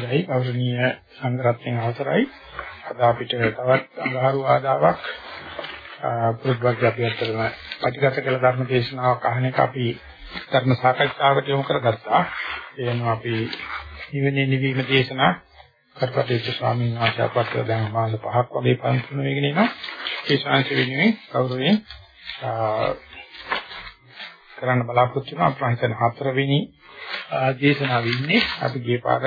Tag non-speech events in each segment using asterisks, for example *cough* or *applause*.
ගයි අවරණීය සංග්‍රහයෙන් අවසරයි. අද අපිට තවත් අඟහරු ආදාවක්. පුරුද්දක් අපි අතරම පටිගත කළ ධර්ම දේශනාවක් අහන එක අපි ධර්ම සාකච්ඡාවට යොමු කරගත්තා. එනවා අපි නිවෙන්නේ නිවීම දේශනා කරපතේච ස්වාමීන් වහන්සේ අපට දැන් මාස පහක් වගේ පන්තුන වෙගෙන ඉනවා. ඒ ශාන්ති වෙනුවෙන් කවුරුනේ කරන්න බලාපොරොත්තු වෙනවා. අප්‍රාහිතන හතරවෙනි දේශනාව ඉන්නේ. අපි ගිය පාර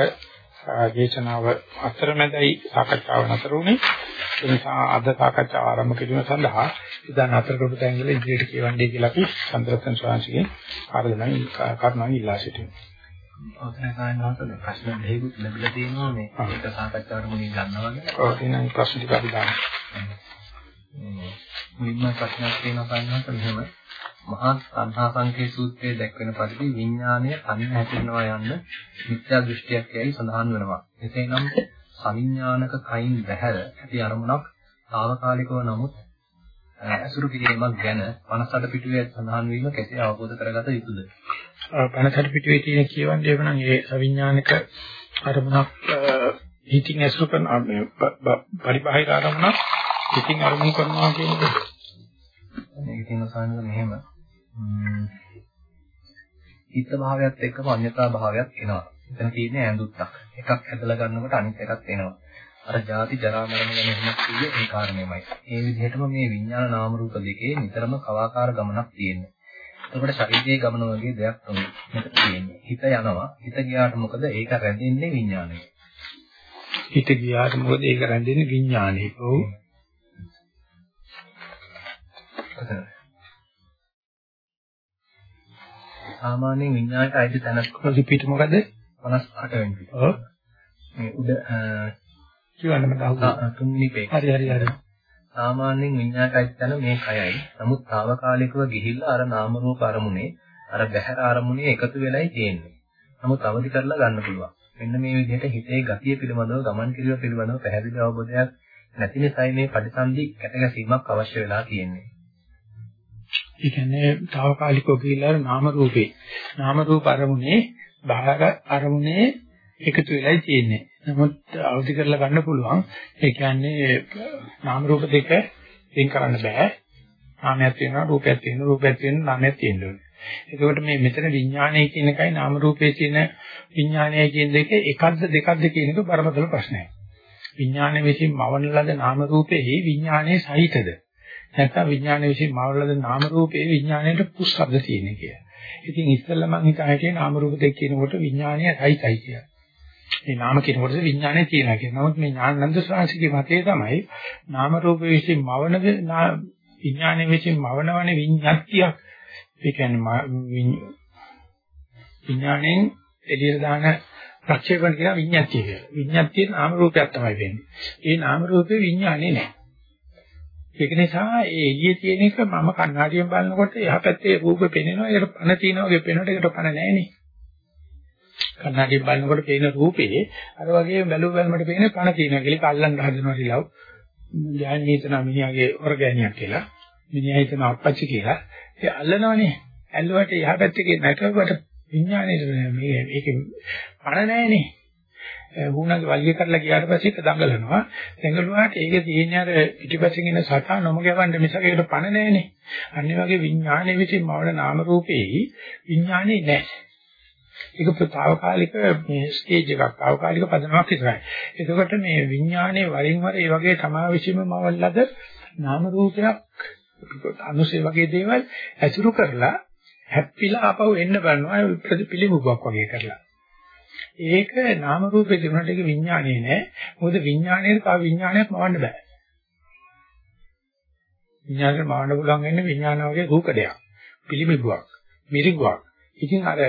දේශනාව අතරමැදයි සාකච්ඡාව නතර වුණේ. ඒ නිසා අද සාකච්ඡාව ආරම්භ කිරීම සඳහා ඉතින් අතර කොට තැන්වල ඉදිරියට කියවන්නේ කියලා අපි සම්දර්ශන ශාන්සියෙන් ආරාධනා කරනවා ඉල්ලා සිටිනවා ඔතන කායනවාට ප්‍රශ්න දෙකකුත් ලැබිලා තියෙනවා. මේ ඒක සාකච්ඡාවට මුලින් ගන්නවා වගේ. ඔව් එහෙනම් ප්‍රශ්න ටික අපි දාමු. මුලින්ම ප්‍රශ්නයක් තියෙනවා කායනවාට මෙහෙම මහා සංහා සංකේ සූත්‍රයේ දැක්වෙන පරිදි විඥානය තනිව හැසිරෙනවා යන්න මිත්‍යා දෘෂ්ටියක් යයි සඳහන් වෙනවා. එසේනම් සවිඥානික කයින් බැහැර ඇති අරමුණක් తాවකාලිකව නමුත් අසුරු කිරීමක් ගැන 58 පිටුවේ සඳහන් වීම කෙසේ අවබෝධ කරගත යුතුද? 58 පිටුවේ තියෙන කියවන්නේ එවනම් ඒ අවිඥානික අරමුණක් හිතින් අසුරු කරන පරිබාහිර අරමුණක් හිතින් අරමුණු කරනවා කියන්නේ මේක තියෙන සානක මෙහෙම හිත භාවයත් එක්කම අන්‍යතා භාවයක් එනවා. එතන තියෙන්නේ ඇඳුත්තක්. එකක් ඇදලා ගන්නකොට අනිත් එකක් එනවා. අර ජාති ජරා මරණ ගැන එහෙමත් කිව්වේ ඒ කාරණේමයි. ඒ විදිහටම මේ විඥාන නාම රූප දෙකේ නිතරම කවාකාර ගමනක් තියෙනවා. එතකොට ශරීරයේ ගමන වගේ දෙයක් තමයි මෙතන තියෙන්නේ. හිත යනවා. හිත ගියාට මොකද? ඒක රැඳෙන්නේ විඥානයේ. හිත ගියාට මොකද? ඒක රැඳෙන්නේ විඥානයේ. ඔව්. සාමාන්‍යයෙන් විඥාණයට අයිති තැනක් පිට මොකද? 58 වෙනි පිට. ඔව්. මේ උඩ කියවන්න මට අහුවෙනවා. තුන්වෙනි පේජ්. හරි හරි හරි. සාමාන්‍යයෙන් විඤ්ඤාණයට අයිති තැන මේ කයයි. නමුත් తాවකාලිකව ගිහිල්ලා අර නාම රූප අරමුණේ අර බහැර අරමුණේ එකතු වෙලයි තියෙන්නේ. නමුත් අවදි කරලා ගන්න පුළුවන්. මෙන්න මේ විදිහට හිතේ ගතිය පිළිබඳව ගමන් කිරීම පිළිබඳව පැහැදිලි අවබෝධයක් නැති නිසායි මේ පරිසන්දි කැටගැසීමක් අවශ්‍ය වෙලා තියෙන්නේ. ඒ කියන්නේ తాවකාලිකව ගිහිල්ලා නාම රූපේ නාම රූප අරමුණේ බාහිර අරමුණේ එකතු වෙලයි තියෙන්නේ. නමුත් අවදි කරලා ගන්න පුළුවන්. ඒ කියන්නේ නාම රූප දෙක වෙන් කරන්න බෑ. නාමයක් තියෙනවා රූපයක් තියෙනවා රූපයක් තියෙනවා නාමයක් තියෙනවා. එතකොට මේ මෙතන විඥානය කියන එකයි නාම රූපයේ තියෙන විඥානය කියන දෙක එකක්ද දෙකක්ද කියන එක බරපතල ප්‍රශ්නයක්. විඥානය විසින් මවන ලද නාම රූපෙහි විඥානයේ සහිතද? නැත්නම් විඥානය විසින් මවන ලද නාම රූපේ විඥාණයට පුස්සබ්ද තියෙන කිය. ඉතින් ඉස්සෙල්ලා මම හිතාහිටියේ නාම රූප දෙක කියනකොට විඥානය සහිතයි කියලා. මේ නාම කියන කොටස විඥානයේ තියෙනවා කියන. නමුත් මේ ඥානන්ද ශ්‍රාංශිකේ මතය තමයි නාම රූප විශ්ින් මවන විඥානයේ විශ්ින් මවනවනේ විඤ්ඤාතියක්. ඒ කියන්නේ විඥාණයෙන් එළියට දාන ප්‍රක්ෂේපණ කියන විඤ්ඤාතිය කියලා. විඤ්ඤාතියේ නාම රූපයක් තමයි වෙන්නේ. ඒ නාම රූපේ විඥානේ නැහැ. ඒක නිසා ඒ එළියේ තියෙන එක මම කණ්ණාඩියෙන් බලනකොට එහා පැත්තේ රූපේ පෙනෙනවා. ඒකට පණ තියෙනවා වගේ පෙනෙනකොට ඒකට පණ නැහැ නේ. කන්නඩියෙන් බලනකොට පේන රූපේ අර වගේ බැලුව බැලමට පේන පණ තියෙනවා කියලා අල්ලන්න හදනවා ඉලව්. ඥාන හිතන මිනිහාගේ ඔර්ගෑනියක් කියලා. මිනිහා හිතන අපච්චි කියලා. ඒ අල්ලනවනේ. ඇල්ලුවට එහා පැත්තේ නැටවට විඥානයේ මේ ඒකේ පණ නැහැනේ. වුණාගේ වල්ගේ කරලා ගියාට පස්සේ ඒක දඟලනවා. දඟලුවාට ඒකේ තියෙන අර පිටිපස්සෙන් එන සතා නොමගවන්න මිසක ඒකට පණ නැහැනේ. අනිත් වගේ විඥානයේ විසින් මවන නාම රූපේ විඥානේ නැහැ. ඒක ප්‍රතාවකාලික මේ ස්ටේජ් එකක් తాවකාලික පදනමක් විතරයි. එතකොට මේ විඥානයේ වරින් වර ඒ වගේ තමා විශ්ීම මවල්ලද නාම රූපයක් අනුසේ වගේ දේවල් ඇසුරු කරලා හැප්පිලා ආපහු එන්න බලනවා ප්‍රතිපිලිමුවක් වගේ කරලා. ඒක නාම රූපේ තිබුණාට ඒක විඥානේ නෑ. මොකද විඥානයේ තව විඥානයක් මවන්න බෑ. විඥානයට මවන්න පුළුවන් වෙන්නේ විඥාන වගේ රූකඩයක්. පිළිමිබුවක්. මිරිගුවක්. ඉතින් අර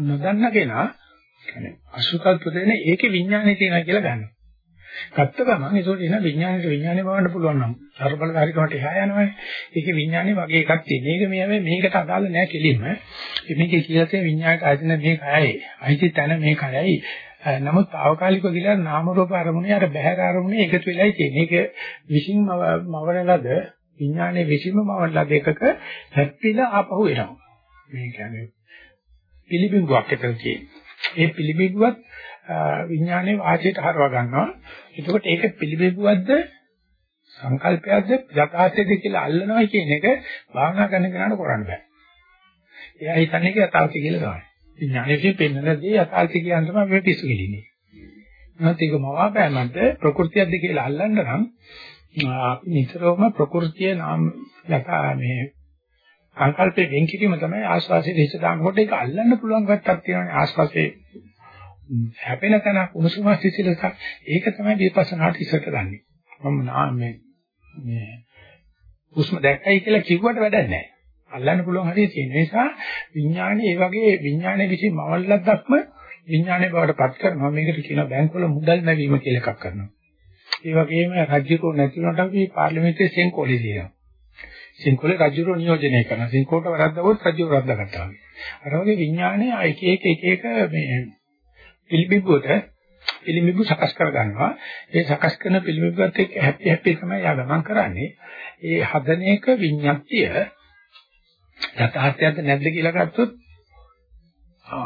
නොදන්න කෙනා කියන්නේ අසුකල්ප දෙන ඒකේ විඥානය තියෙනවා කියලා ගන්නවා. ගත්ත ගමන් ඒකට එන විඥානෙට විඥානය වවන්න පුළුවන් නම් සර්බලකාරීකමට එහා යනවානේ. ඒකේ විඥානය වගේ එකක් තියෙන. මේක මේ හැබැයි මේකට අදාළ නැහැ කෙලින්ම. මේකේ කියලා තියෙන විඥානයට ආයතන මේ කයයි. අයිති තැන මේ කයයි. නමුත් తాවකාලිකව කියලා නාම රූප අරමුණේ අර බහැර අරමුණේ එකතු වෙලායි තියෙන්නේ. ඒක විසින් මවන ලද විඥානයේ විසින්ම මවන ලද එකක හැප්පිලා ආපහු එනවා. මේ කියන්නේ පිළිබිඹුවක් එතන තියෙනවා. ඒ පිළිබිඹුවත් විඥානයේ වාචයට හරව ගන්නවා. එතකොට ඒක පිළිබිඹුවක්ද සංකල්පයක්ද යථාර්ථයද කියලා අල්ලනවා කියන එක භාවනා කරන කෙනාට කරන්න බෑ. එයා හිතන්නේ ඒක යථාර්ථය කියලා තමයි. විඥානයේ පෙන්වනදී යථාර්ථය කියන තමයි මේ පිස්සු කෙලින්නේ. නැත්නම් ඒක මවාපෑමන්ට ප්‍රകൃතියක්ද කියලා අල්ලන්න නම් අපි නිතරම ප්‍රകൃතිය නාම යථා මේ සංකල්පේ වෙන් කිරීම තමයි ආස්වාසේ දෙහිස දානකොට ඒක අල්ලන්න පුළුවන් ගැටක් තියෙනවානේ ආස්වාසේ හැපෙන තැන උණුසුම සිසිලස ඒක තමයි විපස්සනාට ඉස්සරට ගන්නෙ. මම නාමේ මේ උස්ම දැක්කයි කියලා කිව්වට වැඩක් නැහැ. අල්ලන්න පුළුවන් හරිය තියෙන නිසා විඥානේ ඒ වගේ විඥානේ විසින් මවල්ලක්ක්ම විඥානේ බවට පත් කරනවා. මේකට කියනවා බැංකුවල මුදල් නැවීම කියලා එකක් කරනවා. ඒ වගේම රාජ්‍යකෝ නැති වුණාට අපි පාර්ලිමේන්තුවේ සෙන්කෝලේ තියෙනවා. සිංකොලේ රජුරෝ නියෝජනය කරනවා. සිංකොට වරද්දවොත් රජු වරද්දාගත්තා වගේ. අර වගේ විඥානයේ එක එක එක එක මේ පිළිබිඹුවට පිළිබිඹු සකස් කර ගන්නවා. ඒ සකස් කරන පිළිබිඹුවත් එක්ක හැපි හැපි තමයි යා ගමන් කරන්නේ. ඒ හදන එක විඤ්ඤාතිය යථාර්ථයක්ද නැද්ද කියලා ගත්තොත්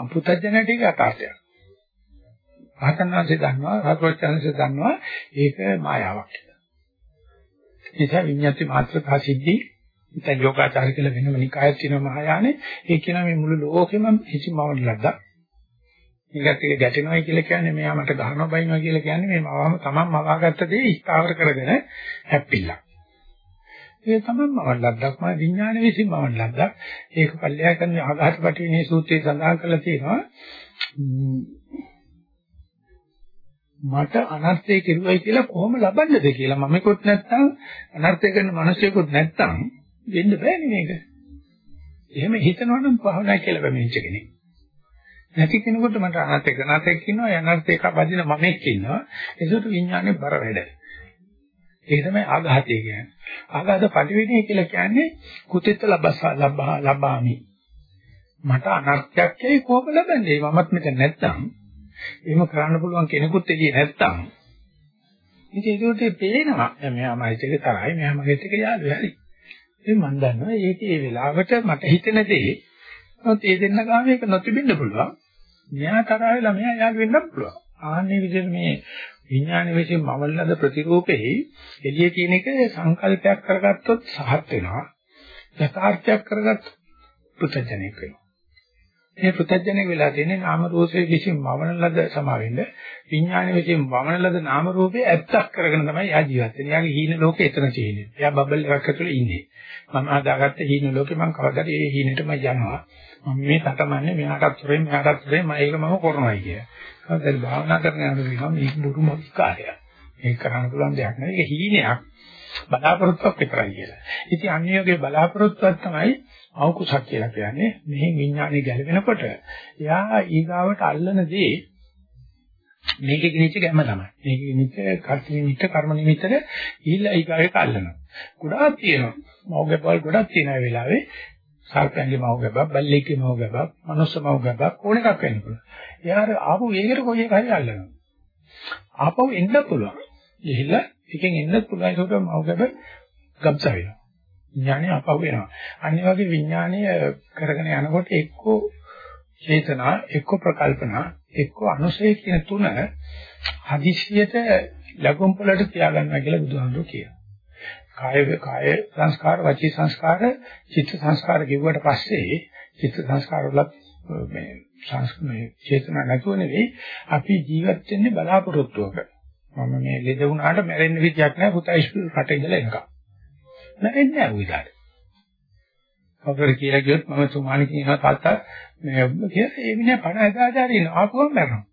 පුතඥ ටික යථාර්ථයක්. ආතන්නාංශය දන්නවා, රාජවචනංශය දන්නවා ඒක මායාවක් කියලා. ඒ නිසා විඤ්ඤාති මාත්‍රකා සිද්ධි දැන් යෝගාචාර කියලා වෙනම නිකායක් තියෙනවා මහායානේ. ඒ කියන මේ මුළු ලෝකෙම හිසිමවන ලද්දා. මේකත් එක ගැටෙනවයි කියලා කියන්නේ මෙයා මට ගහනවා බයිනවා කියලා කියන්නේ මේ මවම තමන් මවාගත්ත දේ ස්ථාවර කරගෙන හැප්පිලා. ඒ තමන් මවන ලද්දක් මා විඥාන විසින් මවන ලද්දක්. ඒක පල්ලෙහා කරන ආඝාත පටිනේ සූත්‍රයේ සඳහන් කරලා තියෙනවා. මට අනර්ථය කෙරුවයි කියලා කොහොම ලබන්නද කියලා මමෙකුත් නැත්තම් අනර්ථය කරන මිනිසෙකුත් නැත්තම් වෙන්න බෑනේ මේක. එහෙම හිතනවනම් භවනා කියලා බැමිච්ච කෙනෙක්. නැති කෙනෙකුට මට අනර්ථයක නැතෙක් ඉන්නවා අනර්ථයක බදින මමෙක් ඉන්නවා. ඒසොට විඥානේ බර වැඩ. ඒක තමයි ආඝාතය කියන්නේ. ආඝාත පරිවිණය කියලා කියන්නේ කුතිත්ත ලබස ලබා ලබාමි. මට අනර්ථයක් ඇයි කොහොම ලබන්නේ? මමත් මෙතන නැත්තම් එහෙම කරන්න පුළුවන් කෙනෙකුත් එළියේ නැත්තම් ඉතින් ඒකට පේනවා මෙයා මයිත් එක තරයි මෙයා මගෙත් එක යාළුවා හරි ඒ මම දන්නවා ඒක ඒ වෙලාවට මට හිතෙන දේ නමුත් ඒ දෙන්න ගාම ඒක නොතිබෙන්න පුළුවන්. මෙයා තරහ වෙලා මෙයා යාළු වෙන්නත් පුළුවන්. ආන්නේ විදිහට මේ විඥාන විශ්ේ මවල්ලද ප්‍රතිරූපෙහි එළියේ තියෙන එක සංකල්පයක් කරගත්තොත් සහත් වෙනවා. යථාර්ථයක් කරගත් පුතජනෙක් වෙනවා. මේ පුතජනෙක් වෙලා තියෙන්නේ නාම රූපේ විශ්ේ මවන ලද සමාවෙන්න විඥාන විශ්ේ මවන ලද නාම රූපේ ඇත්තක් කරගෙන තමයි යා ජීවත් වෙන්නේ. යාගේ හීන ලෝකේ එතන තියෙන්නේ. එයා බබල් එකක් ඇතුලේ ඉන්නේ. මම හදාගත්ත හීන ලෝකේ මම කවදාද ඒ හීනෙටම යනවා. මම මේ තටමන්නේ මෙයාටත් තොරෙන් මෙයාටත් තොරෙන් මම ඒක මම කරනවායි කිය. හරිද භාවනා කරන යනකොට කියනවා මේක බුරු මොස්කාරය. මේක කරන්න පුළුවන් දෙයක් නෙවෙයි. ඒක හීනයක්. බලාපොරොත්තුවක් විතරයි කියලා. ඉතින් අන්‍යෝගේ බලාපොරොත්තුවක් තමයි අවකුසක් කියලා කියන්නේ. මෙහි විඥානේ ගැලවෙනකොට එයා ඊගාවට අල්ලන දේ මේකේ ගිනිච්ච ගැම්ම තමයි. මේකේ ගිනිච්ච කර්ම නිමිත්ත කර්ම නිමිත්තට ඊළඟ ඊගාවට අල්ලනවා. ගොඩාක් තියෙනවා. මෞගබල් ගොඩක් තියෙන වෙලාවේ සර්පයන්ගේ මෞගබක්, බල්ලෙක්ගේ මෞගබක්, මනුස්ස මෞගබක් ඕන එකක් වෙන්න පුළුවන්. එයාට ආපහු ඒකට කොයි එක හරි අල්ලනවා. ආපහු එන්න පුළුවන්. ගිහිල්ලා එකෙන් එන්නත් පුළුවන් ඒකට මෞගබ ගබ්ස වෙනවා. විඥානය ආපහු එනවා. අනිත් වගේ විඥානය කරගෙන යනකොට එක්කෝ චේතනා, එක්කෝ ප්‍රකල්පනා, එක්කෝ අනුසය කියන තුන හදිස්සියට ලඟුම් පොළට තියාගන්නවා කියලා බුදුහාමුදුරුවෝ කියනවා. කාය කාය සංස්කාර, වචී සංස්කාර, චිත්ත සංස්කාර කිව්වට පස්සේ චිත්ත සංස්කාර වල මේ සංස්කෘතිය චේතනා නැතුව නෙවෙයි අපි ජීවත් වෙන්නේ බලාපොරොත්තුවක. මම මේ ලෙඩ වුණාට මැරෙන්න විදියක් නැහැ පුතා ඉස්කෝල රට ඉඳලා එනකම්. මැරෙන්නේ නැහැ උවිලාට. කවුරු කියලා කිව්වොත් මම සුමානි කියනවා තාත්තා මේ කියලා ඒ මිනිහා පණ ඇදාදාරි ඉන්න ආපුවම මැරෙනවා.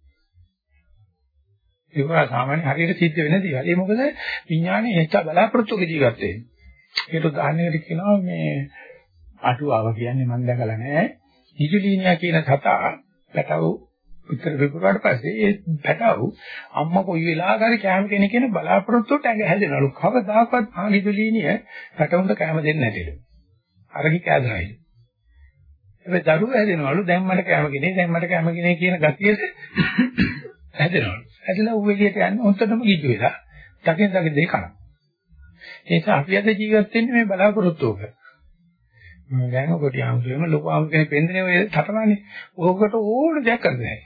ඒක සාමාන්‍ය හරියට සිද්ධ වෙන දේවල්. ඒ මොකද විඥානේ හිත බලාපොරොත්තුක ජීවත් වෙන්නේ. ඒක උදාහරණයකට කියනවා මේ අටුවාව කියන්නේ මම දැකලා නැහැ. නිජුලීනියා කියන සතා පැටව උත්තර පෙපුරාට පස්සේ ඒ පැටව අම්මා කොයි වෙලාවකරි කැම කෙනෙක් කියන බලාපොරොත්තුට ඇඟ හැදෙනලු. කවදාකවත් ආ නිජුලීනිය පැටවුන්ට කැම දෙන්නේ නැතිලු. අරකි කෑදරයිලු. හැබැයි දරුවෝ හැදෙනවලු දැන් මට කැම කෙනේ දැන් මට කැම කෙනේ කියන ගතියට හැදෙනවලු. හැදලා ඌ එළියට යන්නේ හොන්තටම ගිජු වෙලා. දකින් දකින් දෙක කරා. ඒ නිසා අපි අද ජීවත් වෙන්නේ මේ බලාපොරොත්තුවක. මම දැන් කොටි ආමුතුෙම ලොකු ආමු කෙනෙක් වෙන්නේ ඔය තටමන්නේ. ඕකට ඕන දෙයක් කරන්නේ.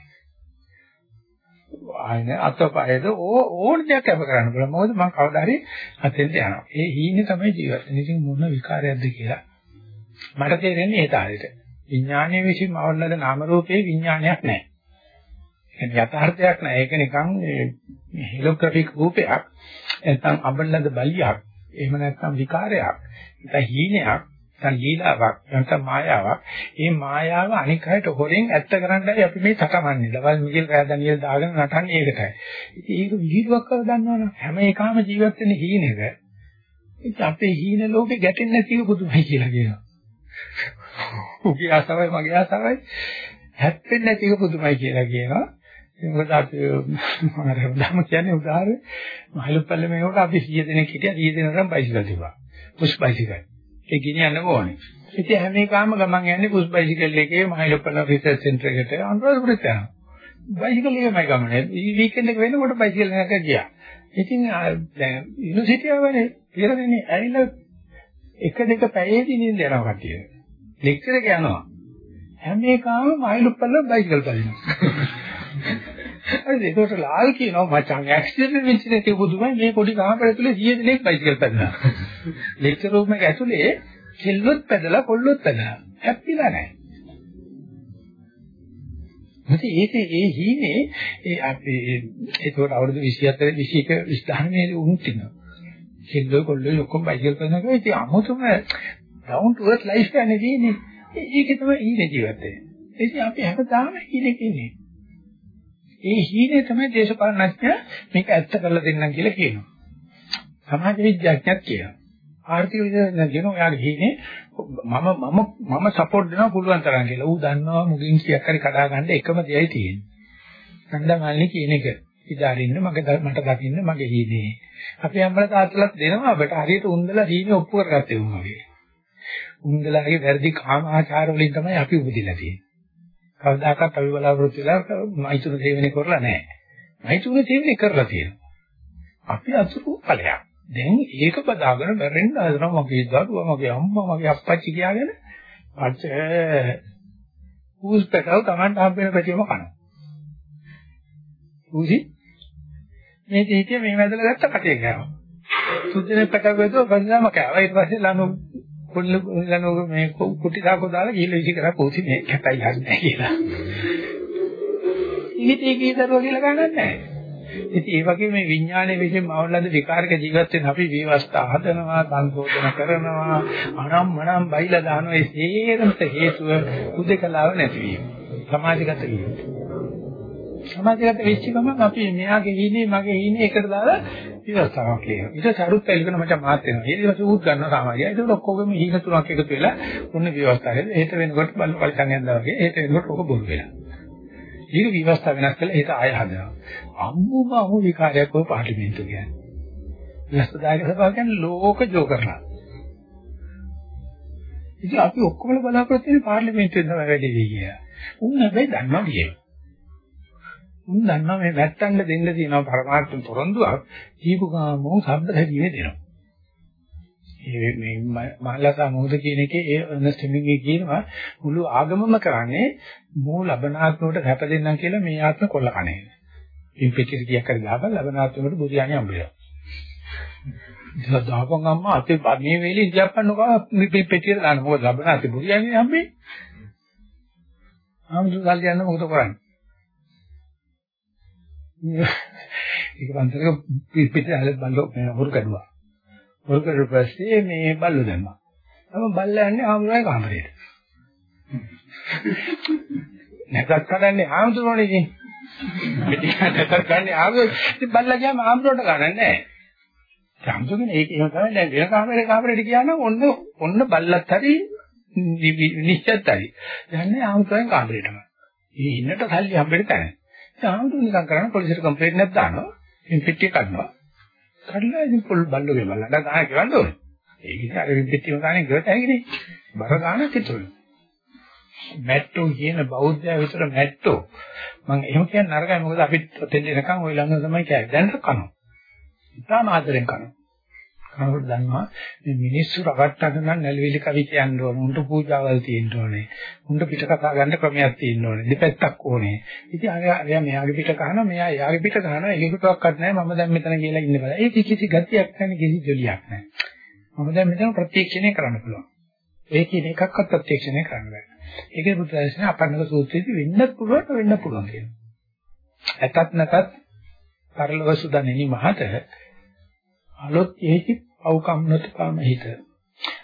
ආයන අතපයද ඕන දෙයක් අප කරන්න පුළුවන්. මොකද මම කවදා හරි අතෙන්ට යනවා. ඒ හීනේ තමයි ජීවත් වෙන්නේ. ඉතින් මොන විකාරයක්ද කියලා මට තේරෙන්නේ ඒ තාලෙට. විඥානයේ විසින්ම අවලද නාම රූපේ විඥානයක් නැහැ. කියන්නේ යථාර්ථයක් නැහැ. ඒක නිකන් හෙලෝග්‍රැෆික් රූපයක්. නැත්නම් අඹලද බලියක්. එහෙම නැත්නම් විකාරයක්. නැත්නම් හීනයක්. නැත්නම් ලීලාවක්. නැත්නම් මායාවක්. මේ මායාව අනික් අයට හොරෙන් ඇත්ත කරන්නයි අපි මේ තකමන්නේ. දවල් මිගෙල් රෑ දනියල් දාගෙන නටන්නේ ඒකටයි. ඉතින් ඒක විහිළුවක් කරලා දන්නවනේ. හැම එකම ජීවත් වෙන හීනෙක. ඉතින් අපේ හීන ලෝකේ ගැටෙන්නේ නැති එක පුදුමයි කියලා කියනවා. *laughs* උගේ ආසාවයි මගේ ආසාවයි හැප්පෙන්නේ නැති එක පුදුමයි කියලා කියනවා. මොකද අපි මම කියන්නේ උදාහරණ මහලුප්පල්ලේ මේකට අපි 100 දෙනෙක් හිටියා 100 දෙනෙක්ම බයිසිකල් තිබ්බා. Push bicycle. ඒ ගෙනියන්න ඕනේ. ඉතින් හැම එකම ගමන් යන්නේ පුෂ් බයිසිකල් එකේ මහලුප්පල්ල රිසර්ච් සෙන්ටර් එකට අනුරාධපුරට යනවා. බයිසිකල් එකමයි ගමනේ. වීකෙන්ඩ් එක වෙනකොට බයිසිකල් එකක ගියා. ඉතින් දැන් යුනිවර්සිටි ආවනේ ඉරදෙනේ ඇවිල්ලා එක දෙක පැයේදී නින්ද යනවා කට්ටිය. ලෙක්චර් එක යනවා. හැම එකම මහලුප්පල්ල බයිසිකල් පදිනවා. හරිද? ඒකට ලාල් කියනවා මචං ඇක්සිඩන්ට් වෙච්ච නැති බුදුමයි මේ පොඩි කාමරය ඇතුලේ 100 දෙනෙක් බයිසිකල් පැදලා. ලෙක්චර් රූම් එක ඇතුලේ කෙල්ලොත් පැදලා කොල්ලොත් පැදලා. හැප්පිලා නැහැ. මොකද ඒක ඒ හීනේ ඒ අපි ඒකට අවුරුදු 24 21 29 උන්ට ඉන්නවා. කෙල්ලෝ කොල්ලෝ ඔක්කොම බයිසිකල් පැදලා ඉතින් අමුතුම down to earth life යන්නේ තියෙන්නේ. ඒක තමයි ඊනේ ජීවිතේ. ඉතින් අපි හැමදාම ඊනේ ඉන්නේ. ඒ හීනේ තමයි දේශපාලනඥයා මේක ඇත්ත කරලා දෙන්නම් කියලා කියනවා. සමාජ විද්‍යාඥයෙක් කියනවා. ආර්ථික විද්‍යාඥයෙක් කියනවා ඔයාගේ හීනේ මම මම මම සපෝට් දෙනවා පුළුවන් තරම් කියලා. ඌ දන්නවා මුගින් කීයක් හරි කඩා ගන්න එකම දෙයයි තියෙන්නේ. නන්දමාලිනී කියන එක. ඉදාරින්න මගේ මට දකින්න මගේ හීනේ. අපි අම්මලා තාත්තලාත් දෙනවා අපිට හරියට උන්දලා හීනේ ඔප්පු කරගත්තේ උන් වගේ. උන්දලාගේ වැරදි කාම ආචාර වලින් තමයි අපි උපදිලා තියෙන්නේ. කවදාකවත් අපි බලාපොරොත්තු වෙලා මෛත්‍රී සේවනය කරලා නැහැ. මෛත්‍රී සේවනය කරලා තියෙනවා. අපි අසුරු ඵලයක්. දැන් ඒක බදාගෙන බැරෙන්න හදනවා මගේ දරුවා මගේ අම්මා මගේ අප්පච්චි කියාගෙන පච්ච ඌස් පැටව Taman හම්බෙන පැටියම කනවා. ඌසි මේ දෙහිතිය මේ වැදලා ගත්ත කටේ ගෑවා. සුද්ධනේ පැටව වැදුවා පස්සම කෑවා. ඊට පස්සේ ලනු කොල්ල ලනෝග මේ කුටි දාකෝ දාලා ගිහලා විසි කරා පොසි මේ කැටයි හරිනේ කියලා. ඊටේ කීතරෝ කියලා ගන්නත් නැහැ. ඉතින් ඒ වගේ මේ විඥානයේ විසින් මවලද විකාරක ජීවත් වෙන අපි විවස්ථා හදනවා, සංශෝධන කරනවා, අනම්මනම් බයිලා දානවා ඒ හේරමත හේතුව උදේකලාව නැතිවීම. සමාජගත වීම. සමාජගත වෙච්ච ගමන් අපි මෙයාගේ හීනේ මගේ හීනේ එකට දාලා විවස්ථාවක් කියනවා. ඊට සරුත් පැලිකන මචං මාත් වෙනවා. ඊට පස්සේ උත් ගන්නවා සමාජය. ඒක ඔක්කොගෙම හීන තුනක් එකතු වෙලා ඔන්න විවස්ථාවේ. ඒට වෙනකොට බලු පරිසං යනවා වගේ. ඒට වෙනකොට ඔක බොරු වෙනවා. ඊට විවස්ථා වෙනස් කළා ඒට ආය හදනවා. අම්මුම අමු විකාරයක් ඔය පාර්ලිමේන්තුව කියන්නේ. විවස්ථායක සභාව කියන්නේ ලෝක ජෝකර්ලා. ඉතින් අපි ඔක්කොම බලාපොරොත්තු වෙන්නේ පාර්ලිමේන්තුවෙන් තමයි වැඩේ කියලා. උන් හැබැයි දන්නවා කියන්නේ. උන් දන්නවා මේ වැත්තන්න දෙන්න තියෙනවා පරමාර්ථ පොරොන්දුවක් ජීපු ගාමෝ ශබ්ද හැදීමේ දෙනවා. ඒ මේ මහලසා මොහොත කියන එකේ ඒ අර්නස්ට් හෙමින්ගේ කියනවා මුළු ආගමම කරන්නේ මෝ ලබනාත්මකට හැප දෙන්නම් කියලා මේ ආත්ම කොල්ල කණේ. ඉන් පිටිට කියක් හරි දාපන් ලබනාත්මකට බුරියානි හම්බෙනවා. ඉතින් දාපන් අම්මා අපේ මේ වෙලේ ඉඳපන්නකෝ මේ පිටියට දාන්න මොකද ලබනාත්ම බුරියානි හම්බෙන්නේ. ආමුදු සල්ලි යන්න මොකද කරන්නේ? ඒක පන්සලක පිට ඇලත් බල්ලෝ හොරු කැඩුවා. හොරු කැඩුව පස්සේ මේ බල්ලෝ දැම්මා. තම බල්ලා යන්නේ ආමුරයි කාමරේට. නැතත් කඩන්නේ ආමුතුරෝනේ ඉතින්. පිටිකට නැතත් කඩන්නේ ආමුර ඉතින් බල්ලා ගියාම ආමුරට ගන්නන්නේ නැහැ. සම්සුගෙන ඒක එහෙම තමයි දැන් වෙන කාමරේ කාමරේට ගියා නම් ඔන්න ඔන්න බල්ලත් හරි නිශ්චත් හරි. යන්නේ ආමුතුරෙන් කාමරේටම. ඒ ඉන්නට සල්ලි හම්බෙන්න තැන. ආමුතු නිකන් කරන්නේ පොලිසියට කම්ප්ලේන්ට් එකක් දානවා. ඉන් පිටිය කඩනවා. කඩලා ඉතින් පොල් බල්ලෝගේ බලලා ගාන කියවන්න ඕනේ. ඒක ඉතින් අර පිටියම ගානේ ගියත් ඇහිනේ. බර ගානක් ඉතුරු. මැට්ටෝ කියන බෞද්ධයා විතර මැට්ටෝ. මම එහෙම කියන්නේ නරකයි මොකද අපිත් ඔතෙන් එනකන් ওই ළඟ තමයි කෑ දැන්නත් කනවා. ඉතාලම ආදරෙන් කනවා. කවුරුද දන්නවා? මේ මිනිස්සු රවට්ටන්න නම් නැලවිලි කවි කියන්න ඕන උන්ට පූජාවල් තියෙන්න ඕනේ උන්ට පිට කතා ගන්න ක්‍රමයක් තියෙන්න ඕනේ දෙපැත්තක් ඕනේ. ඉතින් අර මෙයාගේ පිට කහනවා මෙයා එයාගේ පිට කහනවා එකකටවත් නැහැ මම දැන් මෙතන කියලා ඉන්න බෑ. ඒක කිසි ගතියක් නැහැ කිසි ජොලියක් නැහැ. මම දැන් මෙතන ප්‍රත්‍යක්ෂණය කරන්න පුළුවන්. ඒ කියන එකක්වත් ප්‍රත්‍යක්ෂණය කරන්න බෑ. ඒකේ බුදුරජාණන් අපන්නක සූත්‍රයේදී වෙන්නත් පුළුවන් වෙන්න පුළුවන් කියනවා ඇතත් නැතත් පරලොව සුදන්නේ මහත අලොත් එහි පව්කම් නොතකම හිත.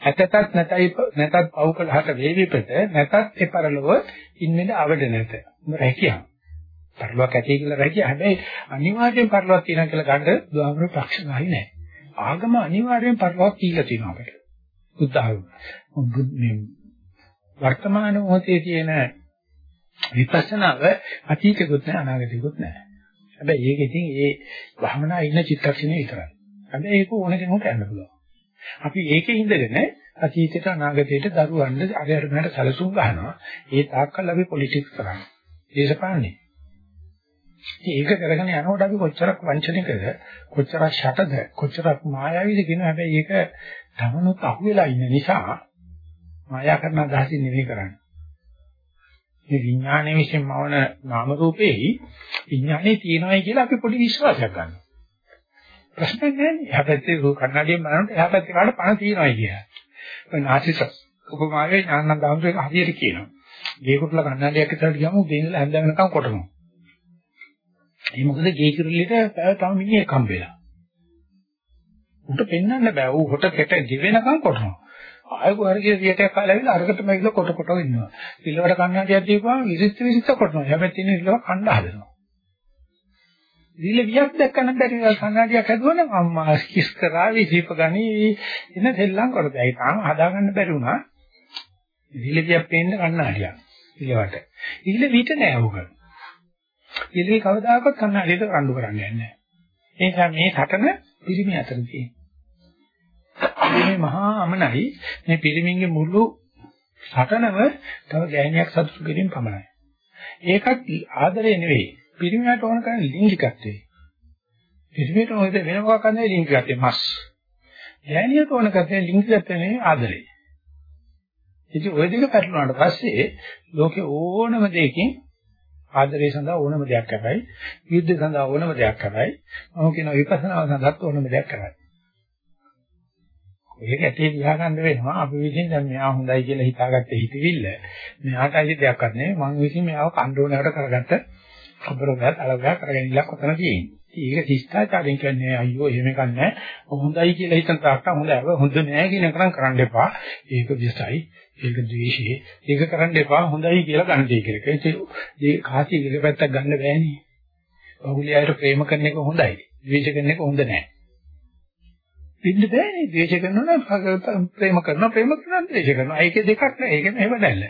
ඇතතත් නැතයි නැතත් පව් කළහට වේවිපත නැතත් ඒ පරලොව ඉන්නේ අවඩ නැත. රැකියා. පරලොවක් ඇති කියලා රැකියා. හැබැයි අනිවාර්යෙන් පරලොවක් තියෙනවා කියලා ගන්න දුවමර පක්ෂගාහි නැහැ. ආගම අනිවාර්යෙන් පරලොවක් කියලා තියෙනවා අපිට. බුද්ධ ආගම. මේ වර්තමාන මොහොතේ තියෙන විපස්සනාව අතීතෙකුත් නැහැ අනාගතෙකුත් නැහැ. හැබැයි ඒක ඉතින් ඒ භවනා ඉන්න චිත්තක්ෂණේ විතරයි. හැබැයි ඒක ඕන කෙනෙකුට යන්න පුළුවන්. අපි ඒකේ ඉඳගෙන අතීතයට අනාගතයට දරුවන්ට අරයට මෙහාට සැලසුම් ගන්නවා. ඒ තාක්කල් අපි පොලිටික්ස් කරන්නේ. දේශපාලනේ. ඉතින් ඒක කරගෙන යනකොට අපි කොච්චරක් වංචනිකද, කොච්චරක් ෂටද, කොච්චරක් මායාවීද කියන හැබැයි ඒක තමනුත් අහුවෙලා ඉන්න නිසා මායා කරන අදහසින් නෙවෙයි කරන්නේ. මේ විඥානයේ විසින් මවන නාම රූපේහි විඥානේ තියෙනවායි කියලා අපි පොඩි විශ්වාසයක් ගන්නවා. ප්‍රශ්නයක් නැහැ. එහා පැත්තේ කන්නඩියෙන් බලනකොට එහා පැත්තේ කාට පණ තියෙනවායි කියලා. ඔය නාසිස උපමාවේ ඥානන්ද ආමතුක හරියට කියනවා. ගේ කුටල කන්නඩියක් ඉස්සරහට ගියාම දෙන්නලා හැන්ද වෙනකම් කොටනවා. ඒ මොකද ගේ කිරුල්ලේට පැය තම මිනිහෙක් හම්බෙලා. උන්ට පෙන්වන්න බෑ. ඌ හොට කෙට දිවෙනකම් කොටනවා. ආයෙ කොහරි සියටයක් කාලෙවිලා අරකට මේක කොට කොට ඉන්නවා. ඉල්ලවට කන්නඩියක් දීපුවාම විසිට විසිට කොටනවා. හැබැයි තියෙන ඉල්ලව කණ්ඩා හදනවා. දීල වියක් දැක්කම බැරි කන්නඩියක් හැදුවනම් අම්මා කිස් කරා විසිප ගනි එන දෙල්ලම් කරදයි. ඒ තාම හදාගන්න බැරි වුණා. දීල වියක් පේන්න කන්නඩියක්. ඉල්ලවට. ඉල්ල විත නෑ උග. ඉල්ලේ කවදාකවත් කන්නඩියට රණ්ඩු කරන්නේ නැහැ. ඒ නිසා මේ සටන පිරිමි අතර තියෙනවා. මේ මහා අමනයි මේ පිරිමින්ගේ මුළු සටනම තව ගෑණියක් සතුටු කිරීම පමණයි. ඒකත් ආදරේ නෙවෙයි. පිරිමියට ඕන කරන ලිංගිකත්වය. පිරිමියට ඕන වෙන මොකක් කරන්නේ ලිංගිකත්වය මස්. ගෑණියට ඕන කරන්නේ ලිංගිකත්වය නෙවෙයි ආදරේ. ඉතින් ওই දෙක පැටලුණාට පස්සේ ලෝකේ ඕනම දෙයකින් ආදරේ සඳහා ඕනම දෙයක් කරයි, යුද්ධ සඳහා ඕනම දෙයක් කරයි, මම කියන විපස්සනාව සඳහා ඕනම දෙයක් කරයි. ඒක ඇටේ දිහා ගන්න වෙනවා. අපි විසින් දැන් මෙයා හොඳයි කියලා හිතාගත්ත හිතවිල්ල. මෙයාට අයිති දෙයක්වත් නෙවෙයි. මං විසින් මෙයාව කණ්ඩෝනකට කරගත්ත අබරගත් අලගා කරගෙන ඉලක්ක කොතන තියෙන්නේ. ඒක ශිෂ්ටාචාරයෙන් කියන්නේ අයියෝ එහෙම එකක් නැහැ. හොඳයි කියලා හිතන තාක්ක හොඳ ඇව හොඳ නැහැ කියන එක නම් කරන්න එපා. ඒක විසයි. ඒක ද්වේෂය. ඒක කරන්න එපා. හොඳයි කියලා ගන්න දෙය කියලා. ඒක කාසිය එක පැත්තක් ගන්න බෑනේ. බහුලියයට ප්‍රේම කරන එක හොඳයි. ද්වේෂ කරන එක හොඳ නැහැ. ඉන්න බෑනේ ද්වේෂ කරනවා නම් ප්‍රේම කරනවා ප්‍රේම කරනවා ද්වේෂ කරනවා ඒකේ දෙකක් නෑ ඒක නෙවෙයි බදල්ල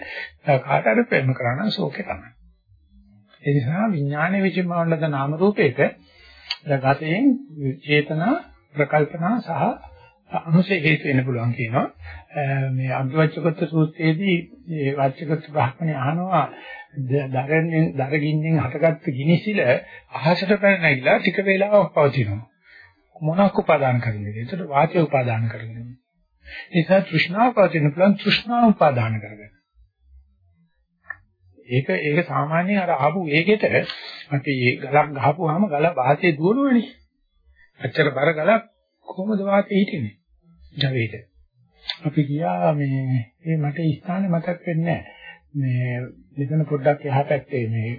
කාට හරි ප්‍රේම කරනවා ශෝකේ තමයි ඒ නිසා විඥානයේ විචිමවලද නාම රූපේක ගතයෙන් චේතනා ප්‍රකල්පනා සහ අනුසය හේතු වෙන්න පුළුවන් කියනවා මේ අභිවචකත් සූත්‍රයේදී මේ වචකත් බ්‍රහ්මණය අහනවා දරෙන් දරගින්නෙන් හටගත්තු ගිනිසිල අහසට පැන නැගිලා ටික වේලාවක් පවතිනවා මොනක් උපාදාන කරගන්නද? ඒකට වාචය උපාදාන කරගන්න. ඒ නිසා තෘෂ්ණාව පවතින පුළුවන් තෘෂ්ණාව උපාදාන කරගන්න. ඒක ඒක සාමාන්‍යයෙන් අර ආපු වේගෙට අපි ගලක් ගහපුවාම ගල වාතයේ දුවනවනේ. අච්චර බර ගලක් කොහොමද වාතයේ හිටින්නේ? ජවේට. අපි ගියා මේ මේ මට ස්ථානේ මතක් වෙන්නේ මේ මෙතන පොඩ්ඩක් එහා පැත්තේ මේ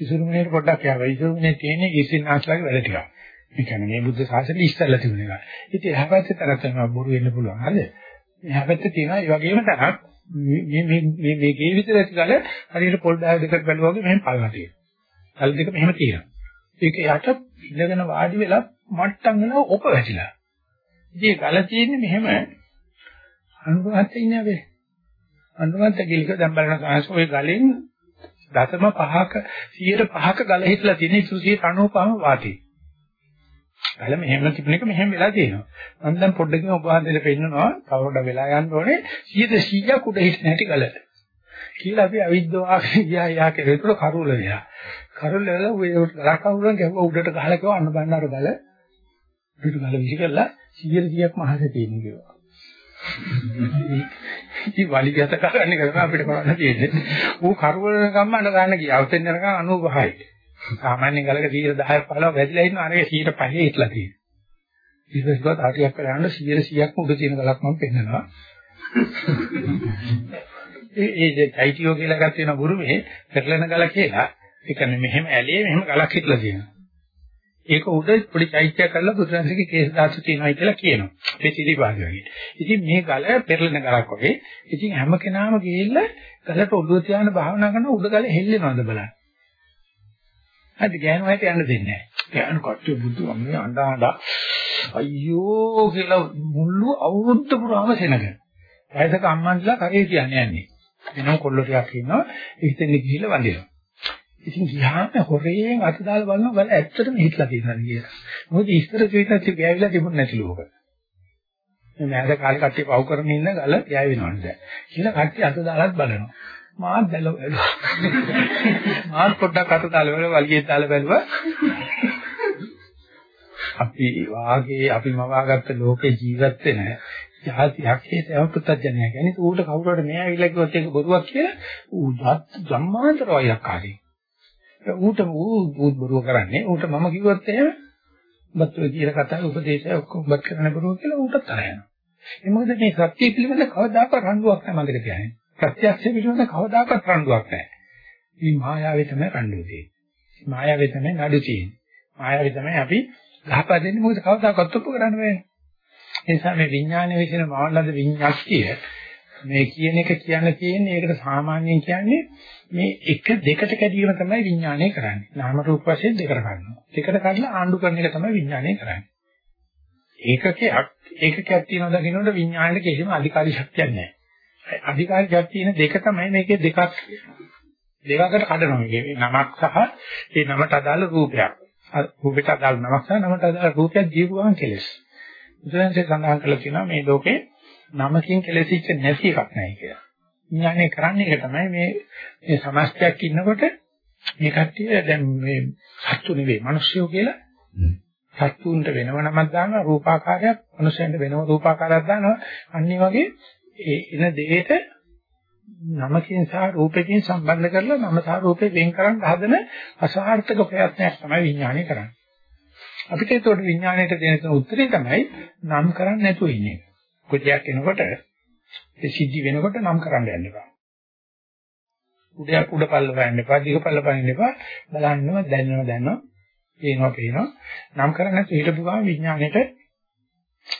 ඉසුරුමනේ පොඩ්ඩක් යනවා. ඉසුරුමනේ තියෙන්නේ ඉසින්නාස්ලාගේ වැඩ ටිකක්. ඒ කියන්නේ මේ බුද්ධ ශාසනය ඉස්සල්ලා තිබුණ එක. ඉතින් එහා පැත්තේ තරක් තමයි බොරු වෙන්න පුළුවන්. හරිද? එහා පැත්තේ තියෙනවා ඒ වගේම තරක් මේ මේ මේ මේ ගේ විතර ඇතිකල හරියට පොල් ඩාය දෙකක් බැලුවා වගේ මෙහෙම පල්ලා තියෙනවා. කල් දෙක මෙහෙම තියෙනවා. ඒක යට ඉඳගෙන වාඩි වෙලා මට්ටම් වෙනවා ඔප වැටිලා. ඉතින් ගල තියෙන්නේ මෙහෙම අනුගත ඉන්නේ අපි. අනුගත ගිලක දැන් බලන කාස් ඔය ගලෙන් දශම 5ක 105ක ගල හිටලා තියෙන 195ම වාතේ. ගල මෙහෙම තිබුණ එක මෙහෙම වෙලා තියෙනවා. මම දැන් පොඩ්ඩකින් ඔබ වහන්සේට පෙන්නනවා තව පොඩ්ඩක් වෙලා යන්න ඕනේ 100 100ක් උඩ හිට නැති ගල. කියලා අපි අවිද්‍යාව ගියා යා කියලා ඒක කරුල වෙලා. කරුල වෙලා ඔය ගලක් අවුරන් ගැහුවා උඩට ගහලා කිව්වා අන්න බලන්න අර ගල පිටු ගල විසි කරලා 100 100ක්ම අහසේ තියෙන කිව්වා. ඉතින් වලිගත කරන්නේ කරන අපිට කරන්න තියෙන්නේ. ඌ කරවල ගම්ම අඬ ගන්න ගියා. උතෙන් යනකම් 95යි. සාමාන්‍ය ගලක 10 10 15 වැදිලා ඉන්න අරගේ 105 හිටලා තියෙනවා. ඊට පස්සේ හරියක් කරාන්න 100 100ක්ම උඩ තියෙන ගලක් මම පෙන්නනවා. ඒ ඒ චෛත්‍යෝ කියලා ගත්ත වෙන ගුරුමේ පෙරලෙන ගල කියලා. ඒ කියන්නේ මෙහෙම ඇලේ මෙහෙම ගලක් හිටලා තියෙනවා. ඒක උඩ පොඩි චෛත්‍යයක් කරලා බුදුරජාණන්ගේ කේස් දාසු තියෙනවා කියලා කියනවා. ඒ සිදිපාදි වගේ. ඉතින් මේ ගල පෙරලෙන ගලක් වගේ. ඉතින් හැම කෙනාම ගිහිල්ලා ගලට ඔළුව තියාන භාවනා කරන උඩ ගල හෙල්ලෙනවද බලන්න. හරි ගෑනුවාට යන්න දෙන්නේ නැහැ. ගෑනු කට්ටිය බුදු අම්මේ අඬ අඬ අයියෝ කියලා මුළු අවුරුද්ද පුරාම සෙනග. වයසක අම්මන්ලා කරේ කියන්නේ යන්නේ. එනවා කොල්ල ටිකක් ඉන්නවා. ඉතින් ගිහිල්ලා වඳිනවා. ඉතින් ගියාම හොරේන් අත දාලා බලනවා බල ඇත්තටම හිටලා තියෙනවා කියලා. මොකද ඉස්තර පිටත් ගෑවිලා තිබුණ නැති ලෝක. මේ මෑද කාලේ කට්ටිය පව් කරමින් ඉන්න ගල ගෑවෙනවද කියලා කට්ටිය අත දාලාත් බලනවා. මාත් බැලුවා. මාත් පොඩ්ඩක් අත දාලා බලුවා වලිගේ දාලා බැලුවා. අපි වාගේ අපි මවාගත්ත ලෝකේ ජීවත් වෙන ජාතියක් හේතව පුත්තජනය කියන්නේ ඌට කවුරු හරි මෙයා ඇවිල්ලා කිව්වොත් ඒක බොරුවක් කියලා ඌ ජම්මාන්තර වයක් ආදී. ඌට ඌ ඌ බොරුව කරන්නේ ඌට මම කිව්වොත් එහෙම බත් ඔය කියන කතාව උපදේශය ඔක්කොම බත් කරන බොරුව කියලා ඌට තරහ යනවා. ඒ මොකද මේ සත්‍ය පිළිබඳ කවදාකවත් රණ්ඩුවක් නැහැ මන්දට කියන්නේ. ප්‍රත්‍යක්ෂ පිළිබඳ කවදාකවත් රණ්ඩුවක් නැහැ. මේ මායාවේ තමයි රණ්ඩුව තියෙන්නේ. මායාවේ තමයි නඩු තියෙන්නේ. මායාවේ තමයි අපි ගහපා දෙන්නේ මොකද කවදාකවත් ඔප්පු කරන්න බෑනේ. ඒ නිසා මේ විඥානයේ විසින මවලද විඤ්ඤාක්තිය මේ කියන එක කියන්න තියෙන්නේ ඒකට සාමාන්‍යයෙන් කියන්නේ මේ එක දෙකට කැඩීම තමයි විඥානය කරන්නේ. නාම රූප වශයෙන් දෙකට ගන්නවා. දෙකට කඩලා ආණ්ඩු කරන එක තමයි විඥානය කරන්නේ. ඒකකයක් ඒකකයක් තියෙනවා දකින්නකොට විඥාණයට කිසිම අධිකාරී ශක්තියක් නැහැ. අධිකාරී ශක්තිය තියෙන දෙක තමයි මේකේ දෙකක් දෙකකට කඩනවා මේකේ. නමක් සහ ඒ නමට අදාළ රූපයක්. රූපයට අදාළ නමක් සහ නමට අදාළ රූපයක් ජීවුවාන් කෙලස්. බුදුන්සේ සඳහන් කළා කියනවා මේ ලෝකේ නමකින් කෙලෙසිච්ච නැති එකක් නැහැ කියලා. විඥානය කරන්නේ ඒක තමයි මේ මේ සමස්තයක් ඉන්නකොට මේ කට්ටිය දැන් මේ සත්තු නෙවෙයි මිනිස්සුયો කියලා සත්තුන්ට වෙනම නමක් දානවා රූපාකාරයක් මනුස්සයන්ට වෙනම රූපාකාරයක් දානවා අනිත් වගේ ඒ එන දෙයට නමකින් සහ රූපකින් සම්බන්ධ කරලා නම සහ රූපේ වෙන් කරන්න හදන අසාර්ථක ප්‍රයත්නයක් තමයි විඥානය කරන්නේ අපිට ඒතකොට විඥාණයට දෙන උත්තරේ තමයි නම් කරන්නේ නැතුව ඉන්නේ. කොටියක් එනකොට ඒ සිද්ධි වෙනකොට නම් කරන්න යන්න එපා. උඩයක් උඩ පල්ල බලන්න එපා, දිග පල්ල බලන්න එපා. බලන්නම දැනනවා දැනනවා, පේනවා පේනවා. නම් කරන්නේ නැතුව හිටපු ගමන් විඥාණයට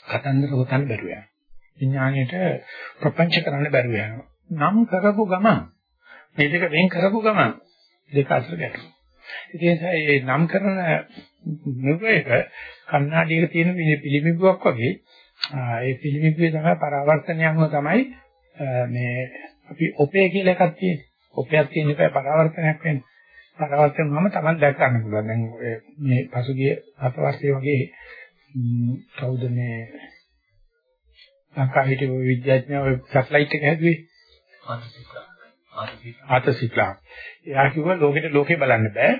කතන්දර හොතන්න බැරුව යනවා. විඥාණයට ප්‍රපංච කරන්න බැරුව යනවා. නම් කරපු ගමන් මේ දෙක වෙන් කරපු ගමන් දෙක අතර ගැටුම්. ඒ නිසා මේ නම් කරන නුවේක කන්නාඩියක තියෙන පිළිමිබුවක් වගේ ඒ පිළිමිබුවේ තමයි පරාවර්තනය අනුව තමයි මේ අපි ඔපේ කියලා එකක් තියෙන්නේ. ඔපයක් තියෙන එකයි පරාවර්තනයක් වෙන්නේ. පරාවර්තන වුණාම තමයි දැක ගන්න පුළුවන්. දැන් මේ පසුගිය හත වර්ෂයේ වගේ කවුද මේ ලංකාවේ හිටපු විද්‍යාඥයෝ සැටලයිට් එක හැදුවේ? ආතසිකලා. එයා කිව්වා ලෝකෙට ලෝකේ බලන්න බෑ.